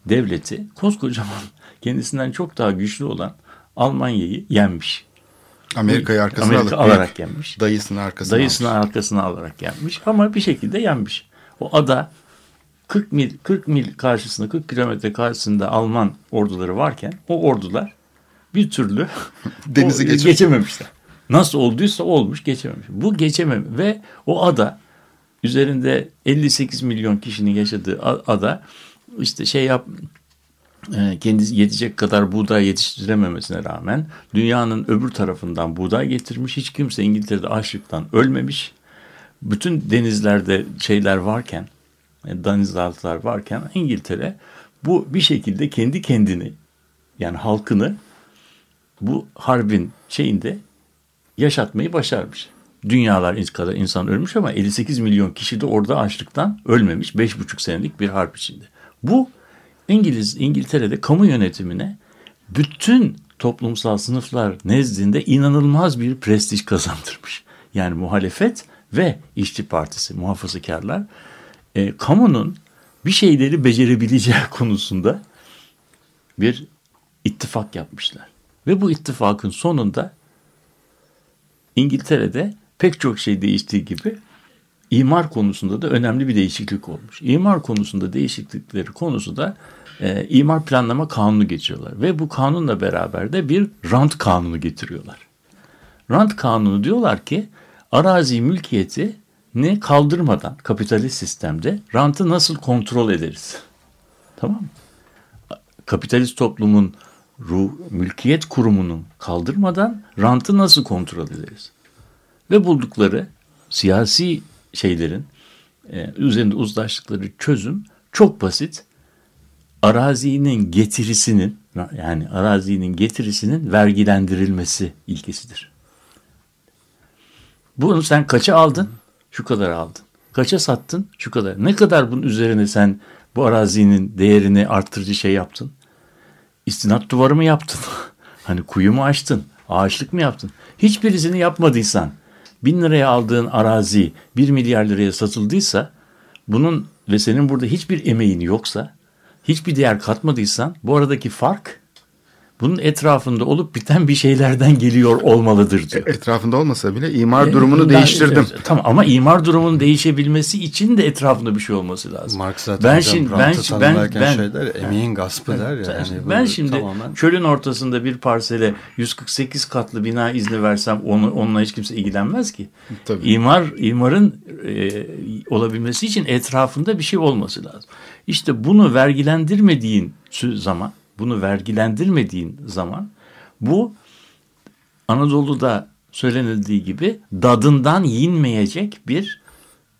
devleti koskocaman kendisinden çok daha güçlü olan Almanya'yı yenmiş. Amerika'yı arkasına Amerika alıp alarak yenmiş. dayısını arkasına Dayısını almış. arkasına alarak yenmiş ama bir şekilde yenmiş. O ada 40 mil 40 mil karşısında 40 kilometre karşısında Alman orduları varken o ordular bir türlü Denizi geçip- geçememişler. Nasıl olduysa olmuş geçememiş. Bu geçemem ve o ada üzerinde 58 milyon kişinin yaşadığı ada işte şey yap kendisi yetecek kadar buğday yetiştirememesine rağmen dünyanın öbür tarafından buğday getirmiş. Hiç kimse İngiltere'de açlıktan ölmemiş. Bütün denizlerde şeyler varken, e, denizaltılar varken İngiltere bu bir şekilde kendi kendini yani halkını bu harbin şeyinde yaşatmayı başarmış. Dünyalar kadar insan ölmüş ama 58 milyon kişi de orada açlıktan ölmemiş. 5,5 senelik bir harp içinde. Bu İngiliz İngiltere'de kamu yönetimine bütün toplumsal sınıflar nezdinde inanılmaz bir prestij kazandırmış. Yani muhalefet ve işçi partisi, muhafazakarlar e, kamunun bir şeyleri becerebileceği konusunda bir ittifak yapmışlar. Ve bu ittifakın sonunda İngiltere'de pek çok şey değiştiği gibi imar konusunda da önemli bir değişiklik olmuş. İmar konusunda değişiklikleri konusu da e, imar planlama kanunu geçiyorlar. Ve bu kanunla beraber de bir rant kanunu getiriyorlar. Rant kanunu diyorlar ki arazi mülkiyeti ne kaldırmadan kapitalist sistemde rantı nasıl kontrol ederiz? Tamam mı? Kapitalist toplumun ruh, mülkiyet kurumunun kaldırmadan rantı nasıl kontrol ederiz? Ve buldukları siyasi şeylerin e, üzerinde uzlaştıkları çözüm çok basit. Arazinin getirisinin yani arazinin getirisinin vergilendirilmesi ilkesidir. Bunu sen kaça aldın? Şu kadar aldın. Kaça sattın? Şu kadar. Ne kadar bunun üzerine sen bu arazinin değerini arttırıcı şey yaptın? İstinat duvarı mı yaptın? hani kuyu mu açtın? Ağaçlık mı yaptın? Hiçbirisini yapmadıysan bin liraya aldığın arazi bir milyar liraya satıldıysa bunun ve senin burada hiçbir emeğin yoksa hiçbir değer katmadıysan bu aradaki fark bunun etrafında olup biten bir şeylerden geliyor olmalıdır diyor. Etrafında olmasa bile imar E, durumunu değiştirdim. Tamam ama imar durumunun değişebilmesi için de etrafında bir şey olması lazım. Marx zaten ben şimdi ben rantı ben ben şey der, emeğin gaspı der ya. Yani ben şimdi tamamen- çölün ortasında bir parsele 148 katlı bina izni versem onu onunla hiç kimse ilgilenmez ki. Tabii. İmar imarın e, olabilmesi için etrafında bir şey olması lazım. İşte bunu vergilendirmediğin zaman, bunu vergilendirmediğin zaman bu Anadolu'da söylenildiği gibi dadından yinmeyecek bir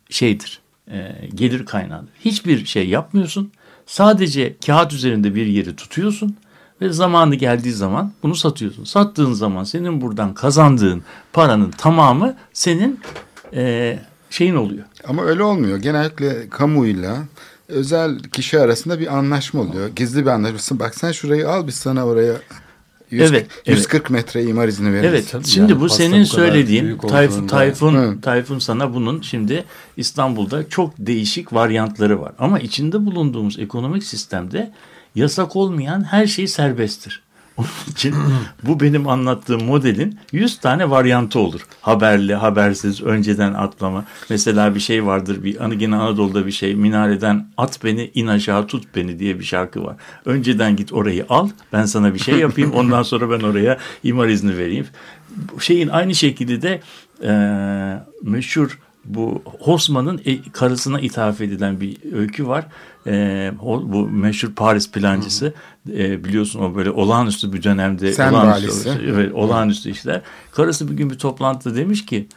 şeydir. E, gelir kaynağıdır. Hiçbir şey yapmıyorsun. Sadece kağıt üzerinde bir yeri tutuyorsun ve zamanı geldiği zaman bunu satıyorsun. Sattığın zaman senin buradan kazandığın paranın tamamı senin e, şeyin oluyor. Ama öyle olmuyor. Genellikle kamuyla özel kişi arasında bir anlaşma oluyor. Gizli bir anlaşma. Bak sen şurayı al biz sana oraya 100, Evet, evet. 140 metre imar izni veririz. Evet. tabii şimdi yani bu senin bu söylediğin Tayfun Tayfun Hı. Tayfun sana bunun şimdi İstanbul'da çok değişik varyantları var. Ama içinde bulunduğumuz ekonomik sistemde yasak olmayan her şey serbesttir. Onun için bu benim anlattığım modelin 100 tane varyantı olur. Haberli, habersiz, önceden atlama. Mesela bir şey vardır. Bir hani gene Anadolu'da bir şey. Minareden at beni, in aşağı tut beni diye bir şarkı var. Önceden git orayı al. Ben sana bir şey yapayım. Ondan sonra ben oraya imar izni vereyim. Şeyin aynı şekilde de e, meşhur bu Hosman'ın e- karısına ithaf edilen bir öykü var. E, o- bu meşhur Paris plancısı e, biliyorsun o böyle olağanüstü bir dönemde Sen olağanüstü, valisi. evet, olağanüstü işler. Karısı bir gün bir toplantıda demiş ki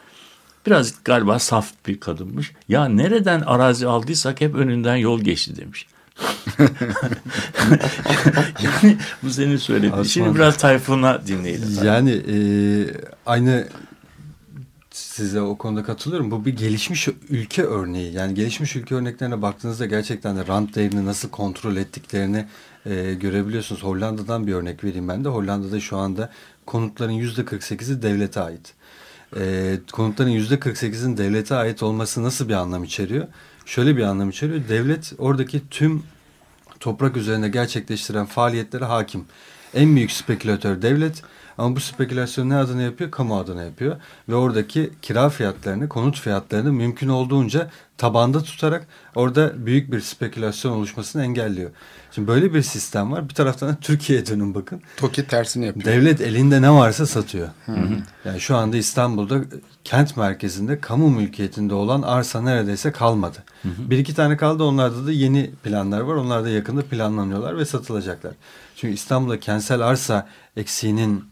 biraz galiba saf bir kadınmış. Ya nereden arazi aldıysak hep önünden yol geçti demiş. yani bu senin söylediğin. Şimdi biraz Tayfun'a dinleyelim. Yani e, aynı size o konuda katılıyorum. Bu bir gelişmiş ülke örneği. Yani gelişmiş ülke örneklerine baktığınızda gerçekten de rant değerini nasıl kontrol ettiklerini e, görebiliyorsunuz. Hollanda'dan bir örnek vereyim ben de. Hollanda'da şu anda konutların yüzde 48'i devlete ait. E, konutların yüzde 48'in devlete ait olması nasıl bir anlam içeriyor? Şöyle bir anlam içeriyor. Devlet oradaki tüm toprak üzerinde gerçekleştiren faaliyetlere hakim. En büyük spekülatör devlet ama bu spekülasyon ne adına yapıyor? Kamu adına yapıyor. Ve oradaki kira fiyatlarını, konut fiyatlarını mümkün olduğunca tabanda tutarak orada büyük bir spekülasyon oluşmasını engelliyor. Şimdi böyle bir sistem var. Bir taraftan da Türkiye'ye dönün bakın. Toki tersini yapıyor. Devlet elinde ne varsa satıyor. Yani şu anda İstanbul'da kent merkezinde kamu mülkiyetinde olan arsa neredeyse kalmadı. Bir iki tane kaldı onlarda da yeni planlar var. Onlar da yakında planlanıyorlar ve satılacaklar. Çünkü İstanbul'da kentsel arsa eksiğinin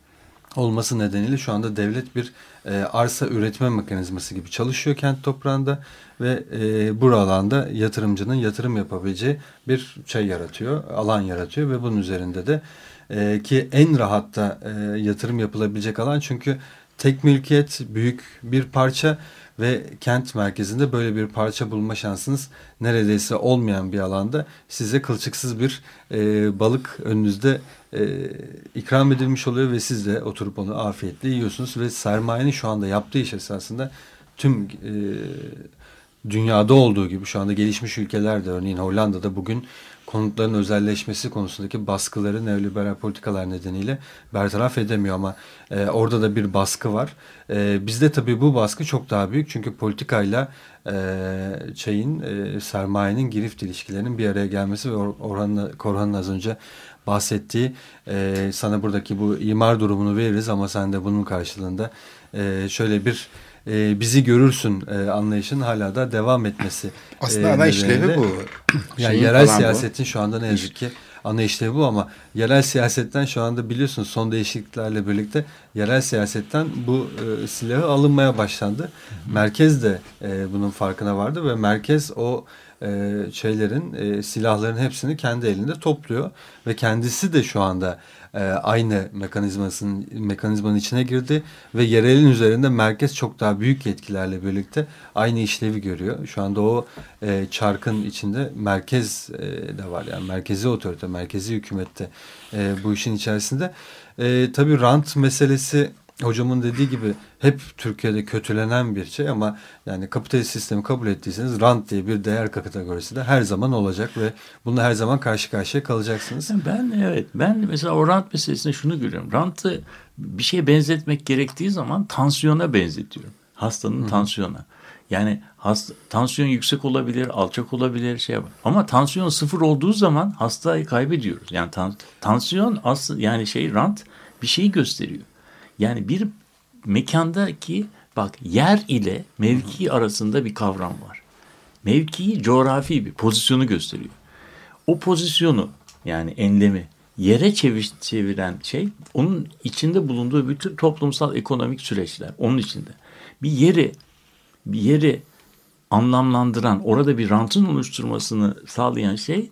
olması nedeniyle şu anda devlet bir e, arsa üretme mekanizması gibi çalışıyor kent toprağında ve e, bu alanda yatırımcının yatırım yapabileceği bir şey yaratıyor, alan yaratıyor ve bunun üzerinde de e, ki en rahatta e, yatırım yapılabilecek alan çünkü tek mülkiyet büyük bir parça ve kent merkezinde böyle bir parça bulma şansınız neredeyse olmayan bir alanda size kılçıksız bir e, balık önünüzde e, ikram edilmiş oluyor ve siz de oturup onu afiyetle yiyorsunuz ve sermayenin şu anda yaptığı iş esasında tüm e, dünyada olduğu gibi şu anda gelişmiş ülkelerde örneğin Hollanda'da bugün konutların özelleşmesi konusundaki baskıları neoliberal politikalar nedeniyle bertaraf edemiyor ama e, orada da bir baskı var. E, bizde tabii bu baskı çok daha büyük çünkü politikayla e, şeyin e, sermayenin girift ilişkilerinin bir araya gelmesi ve Or- Orhan'la, Korhan'ın az önce bahsettiği e, sana buradaki bu imar durumunu veririz ama sen de bunun karşılığında e, şöyle bir e, bizi görürsün e, anlayışın hala da devam etmesi. Aslında e, ana işlevi bu. Yani yerel falan bu. siyasetin şu anda ne yazık ki ana işlevi bu ama yerel siyasetten şu anda biliyorsunuz son değişikliklerle birlikte yerel siyasetten bu e, silahı alınmaya başlandı. Merkez de e, bunun farkına vardı ve merkez o e, şeylerin e, silahların hepsini kendi elinde topluyor ve kendisi de şu anda e, aynı mekanizmasının mekanizmanın içine girdi ve yerelin üzerinde merkez çok daha büyük yetkilerle birlikte aynı işlevi görüyor. Şu anda o e, çarkın içinde merkez e, de var yani merkezi otorite, merkezi hükümette e, bu işin içerisinde. E, tabii rant meselesi hocamın dediği gibi hep Türkiye'de kötülenen bir şey ama yani kapitalist sistemi kabul ettiyseniz rant diye bir değer kategorisi de her zaman olacak ve bununla her zaman karşı karşıya kalacaksınız. Ben evet ben mesela o rant meselesinde şunu görüyorum. Rantı bir şeye benzetmek gerektiği zaman tansiyona benzetiyorum. Hastanın tansiyona. Yani hasta, tansiyon yüksek olabilir, alçak olabilir şey yapar. Ama tansiyon sıfır olduğu zaman hastayı kaybediyoruz. Yani tan- tansiyon aslında yani şey rant bir şeyi gösteriyor. Yani bir mekandaki bak yer ile mevki arasında bir kavram var. Mevkiyi coğrafi bir pozisyonu gösteriyor. O pozisyonu yani enlemi yere çevir, çeviren şey onun içinde bulunduğu bütün toplumsal ekonomik süreçler onun içinde. Bir yeri bir yeri anlamlandıran orada bir rantın oluşturmasını sağlayan şey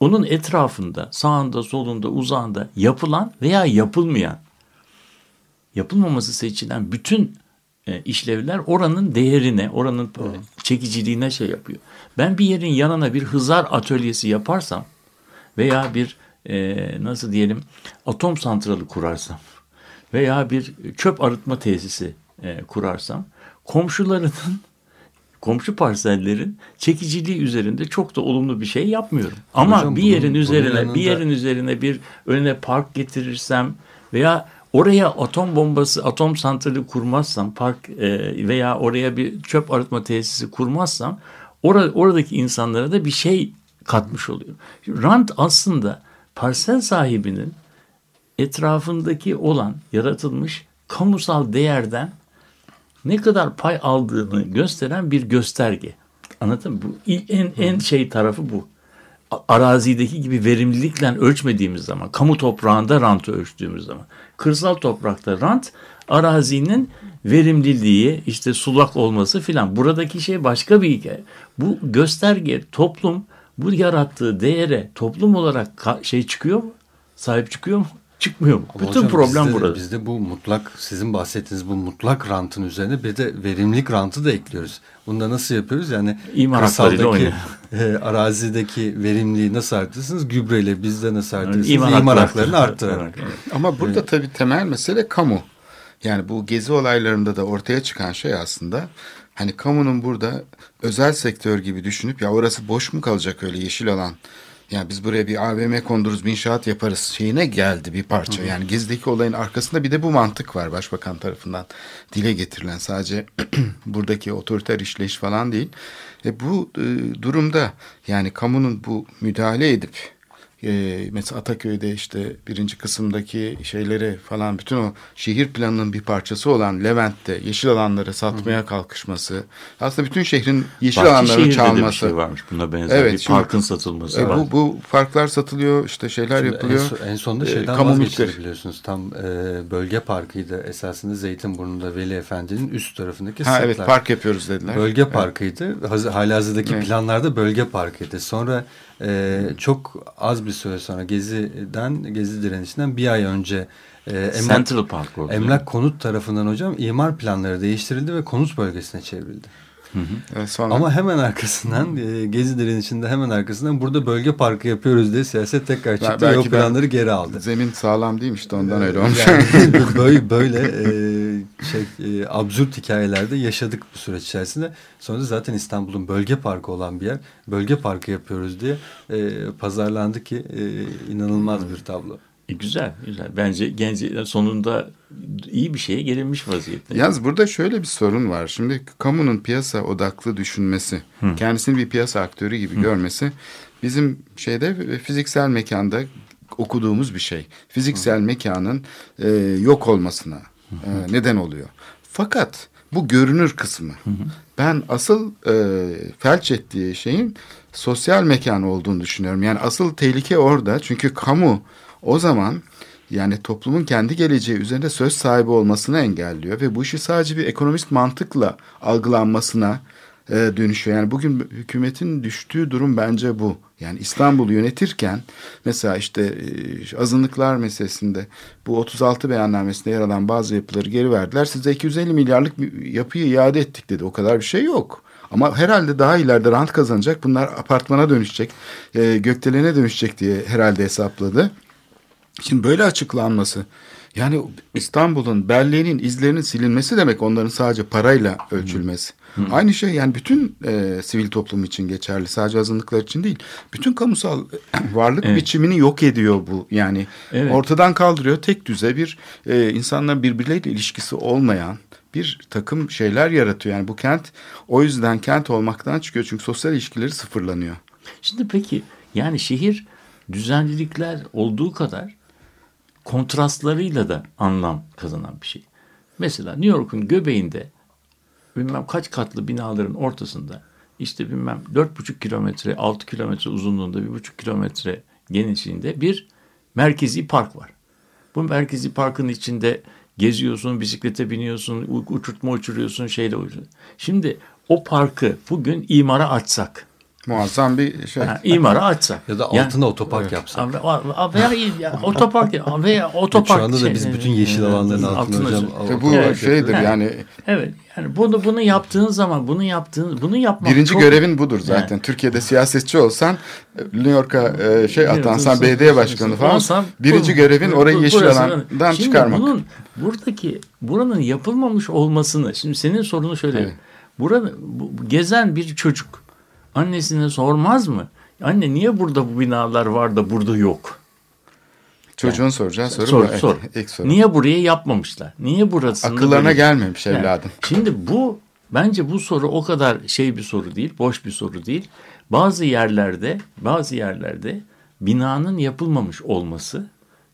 onun etrafında sağında solunda uzağında yapılan veya yapılmayan yapılmaması seçilen bütün e, işlevler oranın değerine, oranın e, çekiciliğine şey yapıyor. Ben bir yerin yanına bir hızar atölyesi yaparsam veya bir e, nasıl diyelim atom santralı kurarsam veya bir çöp arıtma tesisi e, kurarsam komşularının komşu parsellerin çekiciliği üzerinde çok da olumlu bir şey yapmıyorum. Ama Hocam bir yerin bunun üzerine yanında- bir yerin üzerine bir önüne park getirirsem veya oraya atom bombası, atom santrali kurmazsam, park e, veya oraya bir çöp arıtma tesisi kurmazsam ora- oradaki insanlara da bir şey katmış. Şimdi Rant aslında parsel sahibinin etrafındaki olan yaratılmış kamusal değerden ne kadar pay aldığını gösteren bir gösterge. Anladın mı? Bu en en şey tarafı bu. Arazideki gibi verimlilikle ölçmediğimiz zaman, kamu toprağında rantı ölçtüğümüz zaman, kırsal toprakta rant arazinin verimliliği, işte sulak olması filan. Buradaki şey başka bir hikaye. Bu gösterge toplum bu yarattığı değere toplum olarak şey çıkıyor mu? Sahip çıkıyor mu? Çıkmıyor mu? Ama Bütün hocam problem bizde, burada. Bizde bu mutlak sizin bahsettiğiniz bu mutlak rantın üzerine bir de verimlilik rantı da ekliyoruz. Bunu da nasıl yapıyoruz? Yani İmar kırsaldaki. E, arazideki verimliliği nasıl artırırsınız? Gübreyle bizde nasıl artırırsınız? İmar İmar, hakları- haklarını arttırarak. Ama burada tabii temel mesele kamu. Yani bu gezi olaylarında da ortaya çıkan şey aslında hani kamunun burada özel sektör gibi düşünüp ya orası boş mu kalacak öyle yeşil alan? Yani biz buraya bir AVM kondururuz, bir inşaat yaparız şeyine geldi bir parça. Yani Gezi'deki olayın arkasında bir de bu mantık var başbakan tarafından dile getirilen. Sadece buradaki otoriter işleyiş falan değil. E bu e, durumda yani kamunun bu müdahale edip e, mesela Ataköy'de işte birinci kısımdaki şeyleri falan bütün o şehir planının bir parçası olan Levent'te yeşil alanları satmaya kalkışması aslında bütün şehrin yeşil alanlarını de bir çalması. şey varmış buna benzer Evet, bir şimdi- parkın satılması E, var. bu, bu parklar satılıyor işte şeyler Şimdi yapılıyor. En, son- en sonunda E, şeyden kamu vazgeçildi mülkleri. biliyorsunuz. Tam e, bölge parkıydı esasında Zeytinburnu'nda Veli Efendi'nin üst tarafındaki Ha evet sırtlar. park yapıyoruz dediler. Bölge parkıydı. Haz- Halihazırdaki Evet. planlarda bölge parkıydı. Sonra e, çok az bir süre sonra Gezi'den, Gezi direnişinden bir ay önce e, emlak, Central Park oldu. emlak konut tarafından hocam imar planları değiştirildi ve konut bölgesine çevrildi. Evet, sonra Ama hemen arkasından e, Gezi direnişinde hemen arkasından burada bölge parkı yapıyoruz diye siyaset tekrar çıktı ve belki o ben- planları geri aldı. zemin sağlam değilmiş de ondan öyle olmuş. Yani böyle böyle e, şey e, absürt hikayelerde yaşadık bu süreç içerisinde. Sonra zaten İstanbul'un bölge parkı olan bir yer. Bölge parkı yapıyoruz diye e, pazarlandı ki e, inanılmaz bir tablo. E, güzel, güzel. Bence genci sonunda iyi bir şeye gelinmiş vaziyette. Yalnız burada şöyle bir sorun var. Şimdi kamunun piyasa odaklı düşünmesi, kendisini bir piyasa aktörü gibi görmesi bizim şeyde fiziksel mekanda okuduğumuz bir şey. Fiziksel mekanın e, yok olmasına e, neden oluyor. Fakat bu görünür kısmı. Ben asıl e, felç ettiği şeyin sosyal mekan olduğunu düşünüyorum. Yani asıl tehlike orada. Çünkü kamu o zaman yani toplumun kendi geleceği üzerinde söz sahibi olmasını engelliyor ve bu işi sadece bir ekonomist mantıkla algılanmasına e, dönüşüyor. Yani bugün hükümetin düştüğü durum bence bu. Yani İstanbul'u yönetirken mesela işte e, azınlıklar meselesinde bu 36 beyannamesinde yer alan bazı yapıları geri verdiler. Size 250 milyarlık yapıyı iade ettik dedi. O kadar bir şey yok. Ama herhalde daha ileride rant kazanacak. Bunlar apartmana dönüşecek, e, gökdelene dönüşecek diye herhalde hesapladı. Şimdi böyle açıklanması yani İstanbul'un, Berlin'in izlerinin silinmesi demek onların sadece parayla ölçülmesi. Aynı şey yani bütün e, sivil toplum için geçerli. Sadece azınlıklar için değil. Bütün kamusal varlık Evet. biçimini yok ediyor bu. Yani Evet. ortadan kaldırıyor. Tek düze bir e, insanların birbirleriyle ilişkisi olmayan bir takım şeyler yaratıyor. Yani bu kent o yüzden kent olmaktan çıkıyor. Çünkü sosyal ilişkileri sıfırlanıyor. Şimdi peki yani şehir düzenlilikler olduğu kadar kontrastlarıyla da anlam kazanan bir şey. Mesela New York'un göbeğinde bilmem kaç katlı binaların ortasında işte bilmem dört buçuk kilometre, altı kilometre uzunluğunda bir buçuk kilometre genişliğinde bir merkezi park var. Bu merkezi parkın içinde geziyorsun, bisiklete biniyorsun, uçurtma uçuruyorsun, şeyle uçuruyorsun. Şimdi o parkı bugün imara açsak, Muazzam bir şey. ha, imara açsak. Ya da Yani- altına otopark yapsak. Abi, abi, veya ya, otopark ya, veya otopark. Şu anda da şey- biz bütün yeşil alanların altında hocam. İşte bu Evet, şeydir evet. yani Evet. Yani bunu bunu yaptığın zaman bunu yaptığın bunu yapmak Birinci çok- görevin budur zaten. Yani. Türkiye'de siyasetçi olsan New York'a e, şey atansan belediye başkanı falan olsam, birinci bu- görevin bu- orayı bu- yeşil burası- alandan Şimdi çıkarmak. Bunun buradaki buranın yapılmamış olmasını şimdi senin sorunu şöyle. Evet. Burada bu- bu gezen bir çocuk annesine sormaz mı? Anne niye burada bu binalar var da burada yok? Çocuğun soracağı soru Sor, bu. Sor. ilk soru. Niye burayı yapmamışlar? Niye burası? Akıllarına gelmemiş evladım. Şimdi bu bence bu soru o kadar şey bir soru değil, boş bir soru değil. Bazı yerlerde, bazı yerlerde binanın yapılmamış olması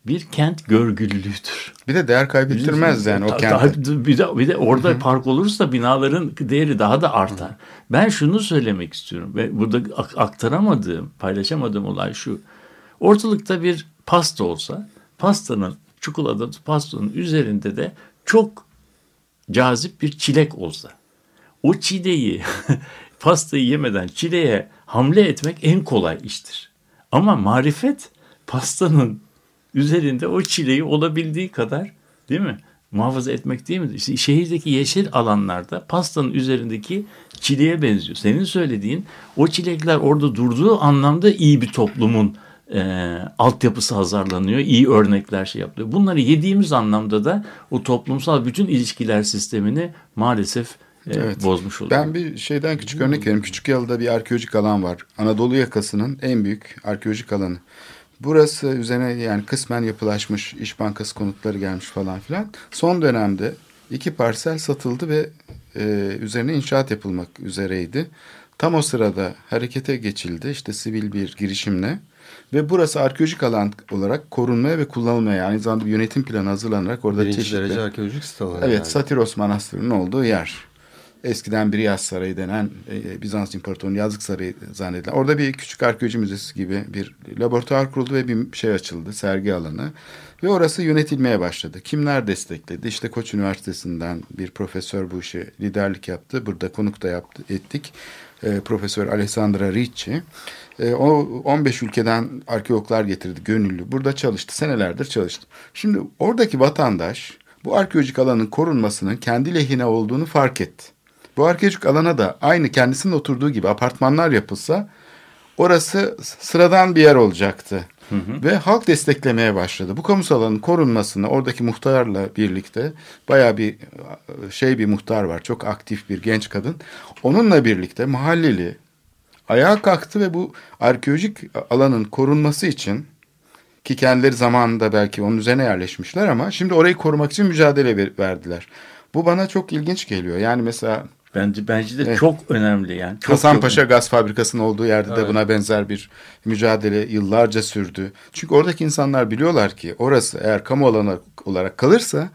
bir kent görgüllüğüdür. Bir de değer kaybettirmez yani o kent. Bir de, bir de orada park olursa binaların değeri daha da artar. Ben şunu söylemek istiyorum ve burada ak- aktaramadığım, paylaşamadığım olay şu. Ortalıkta bir pasta olsa, pastanın, çikolata pastanın üzerinde de çok cazip bir çilek olsa. O çileği, pastayı yemeden çileğe hamle etmek en kolay iştir. Ama marifet pastanın üzerinde o çileği olabildiği kadar değil mi? Muhafaza etmek değil mi? İşte şehirdeki yeşil alanlarda pastanın üzerindeki çileğe benziyor. Senin söylediğin o çilekler orada durduğu anlamda iyi bir toplumun e, altyapısı hazırlanıyor. iyi örnekler şey yapılıyor. Bunları yediğimiz anlamda da o toplumsal bütün ilişkiler sistemini maalesef e, Evet. bozmuş oluyor. Ben bir şeyden küçük örnek vereyim. Küçük Yalı'da bir arkeolojik alan var. Anadolu yakasının en büyük arkeolojik alanı. Burası üzerine yani kısmen yapılaşmış, İş Bankası konutları gelmiş falan filan. Son dönemde iki parsel satıldı ve e, üzerine inşaat yapılmak üzereydi. Tam o sırada harekete geçildi işte sivil bir girişimle. Ve burası arkeolojik alan olarak korunmaya ve kullanılmaya aynı zamanda bir yönetim planı hazırlanarak orada Birinci çeşitli... derece arkeolojik site alanı. Evet, yani. Satiros Manastırı'nın olduğu yer. Eskiden Briyas Sarayı denen e, Bizans İmparatorluğu'nun yazlık sarayı zannedilen. Orada bir küçük arkeoloji müzesi gibi bir laboratuvar kuruldu ve bir şey açıldı, sergi alanı. Ve orası yönetilmeye başladı. Kimler destekledi? İşte Koç Üniversitesi'nden bir profesör bu işi liderlik yaptı. Burada konuk da yaptı, ettik. E, profesör Alessandra Ricci. E, o 15 ülkeden arkeologlar getirdi, gönüllü. Burada çalıştı, senelerdir çalıştı. Şimdi oradaki vatandaş bu arkeolojik alanın korunmasının kendi lehine olduğunu fark etti. Bu arkeolojik alana da aynı kendisinin oturduğu gibi apartmanlar yapılsa orası sıradan bir yer olacaktı. Ve halk desteklemeye başladı. Bu kamusal alanın korunmasını oradaki muhtarla birlikte baya bir şey bir muhtar var. Çok aktif bir genç kadın. Onunla birlikte mahalleli ayağa kalktı ve bu arkeolojik alanın korunması için ki kendileri zamanında belki onun üzerine yerleşmişler ama şimdi orayı korumak için mücadele ver- verdiler. Bu bana çok ilginç geliyor. Yani mesela Bence bence de Evet. çok önemli yani. Çok, Hasanpaşa çok- Gaz Fabrikası'nın olduğu yerde de Evet. buna benzer bir mücadele yıllarca sürdü. Çünkü oradaki insanlar biliyorlar ki orası eğer kamu alanı olarak kalırsa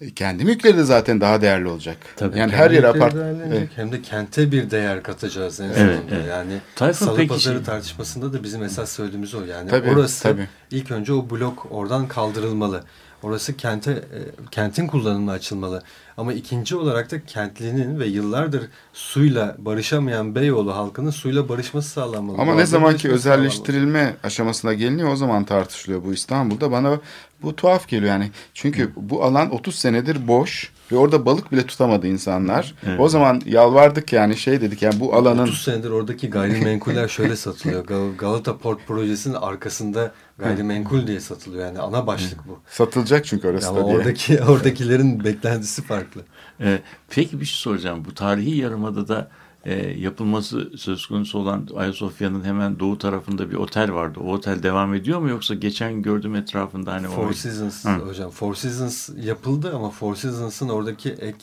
e, kendi mülkleri de zaten daha değerli olacak. Tabii. yani her yer apart. Evet. Hem de kente bir değer katacağız en Evet, sonunda. evet. Yani Tayfun, salı peki pazarı şey- tartışmasında da bizim esas söylediğimiz o. Yani Tabii, orası tabii. ilk önce o blok oradan kaldırılmalı. Orası kente e, kentin kullanımına açılmalı. Ama ikinci olarak da kentlinin ve yıllardır suyla barışamayan Beyoğlu halkının suyla barışması sağlanmalı. Ama ne zamanki barışması sağlanmalı. özelleştirilme aşamasına geliniyor o zaman tartışılıyor bu İstanbul'da. Bana bu tuhaf geliyor yani. Çünkü bu alan 30 senedir boş ve orada balık bile tutamadı insanlar. Evet. O zaman yalvardık yani şey dedik yani bu alanın 30 senedir oradaki gayrimenkuller şöyle satılıyor. Gal- Galata Port projesinin arkasında gayrimenkul diye satılıyor. Yani ana başlık bu. satılacak çünkü orası Ama da diye. oradaki oradakilerin beklentisi farklı. Ee, peki bir şey soracağım. Bu tarihi yarımadada e, yapılması söz konusu olan Ayasofya'nın hemen doğu tarafında bir otel vardı. O otel devam ediyor mu yoksa geçen gördüm etrafında hani Four o Seasons Hı. hocam. Four Seasons yapıldı ama Four Seasons'ın oradaki ek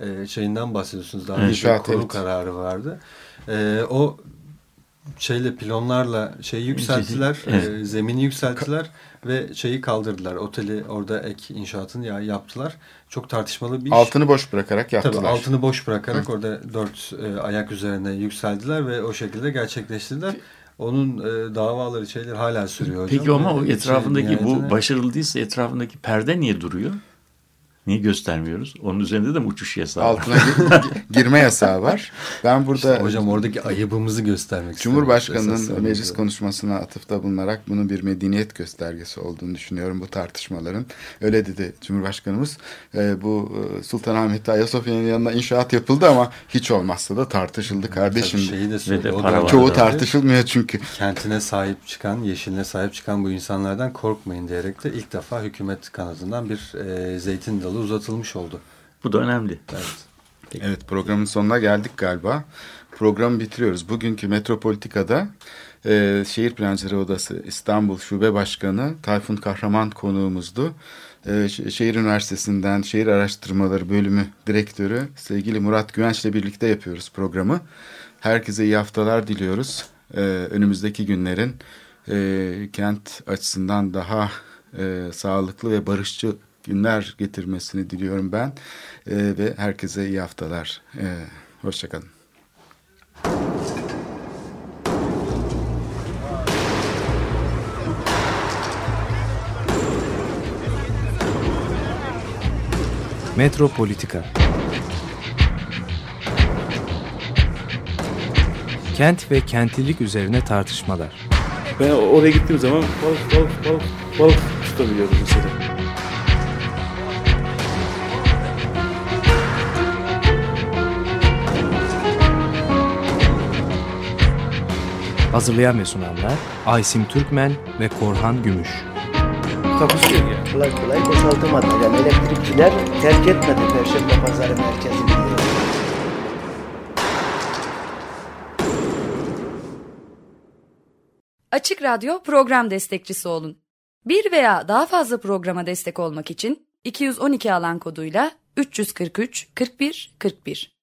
e, şeyinden bahsediyorsunuz. Daha Evet. bir evet. kararı vardı. E, o şeyle pilonlarla şeyi yükselttiler, Evet. e, zemini yükselttiler ve şeyi kaldırdılar. Oteli orada ek inşaatını ya yaptılar. Çok tartışmalı bir iş. Altını boş bırakarak yaptılar. Tabii altını boş bırakarak orada dört e, ayak üzerine yükseldiler ve o şekilde gerçekleştirdiler. Onun e, davaları şeyler hala sürüyor hocam. Peki ama o şey, etrafındaki bu nihayetinde- başarılı değilse etrafındaki perde niye duruyor? Niye göstermiyoruz? Onun üzerinde de mi uçuş yasağı var? Altına gi- girme yasağı var. Ben burada İşte hocam oradaki ayıbımızı göstermek. Cumhurbaşkanının meclis konuşmasına atıfta bulunarak bunun bir medeniyet göstergesi olduğunu düşünüyorum bu tartışmaların. Öyle dedi Cumhurbaşkanımız. Ee, bu e, Sultanahmet'te Ayasofya'nın yanına inşaat yapıldı ama hiç olmazsa da tartışıldı kardeşim. Tabii şeyi de söyledi. de para da- var. Çoğu Tabii. tartışılmıyor çünkü. Kentine sahip çıkan, yeşiline sahip çıkan bu insanlardan korkmayın diyerek de ilk defa hükümet kanadından bir e, zeytin dalı uzatılmış oldu. Bu da önemli. Evet. Evet programın sonuna geldik galiba. Programı bitiriyoruz. Bugünkü Metropolitika'da e, Şehir Plancıları Odası İstanbul Şube Başkanı Tayfun Kahraman konuğumuzdu. E, Şehir Üniversitesi'nden Şehir Araştırmaları Bölümü Direktörü sevgili Murat Güvenç ile birlikte yapıyoruz programı. Herkese iyi haftalar diliyoruz. E, önümüzdeki günlerin e, kent açısından daha e, sağlıklı ve barışçı günler getirmesini diliyorum ben. E, ve herkese iyi haftalar. E, Hoşçakalın. Metropolitika Kent ve kentlilik üzerine tartışmalar. Ben oraya gittiğim zaman balık balık balık balık tutabiliyordum mesela. Hazırlayan ve sunanlar Aysim Türkmen ve Korhan Gümüş. Takusuyor ya. Kolay kolay boşaltamadı. Yani elektrikçiler terk etmedi Perşembe Pazarı merkezini. Açık Radyo program destekçisi olun. Bir veya daha fazla programa destek olmak için 212 alan koduyla 343 41 41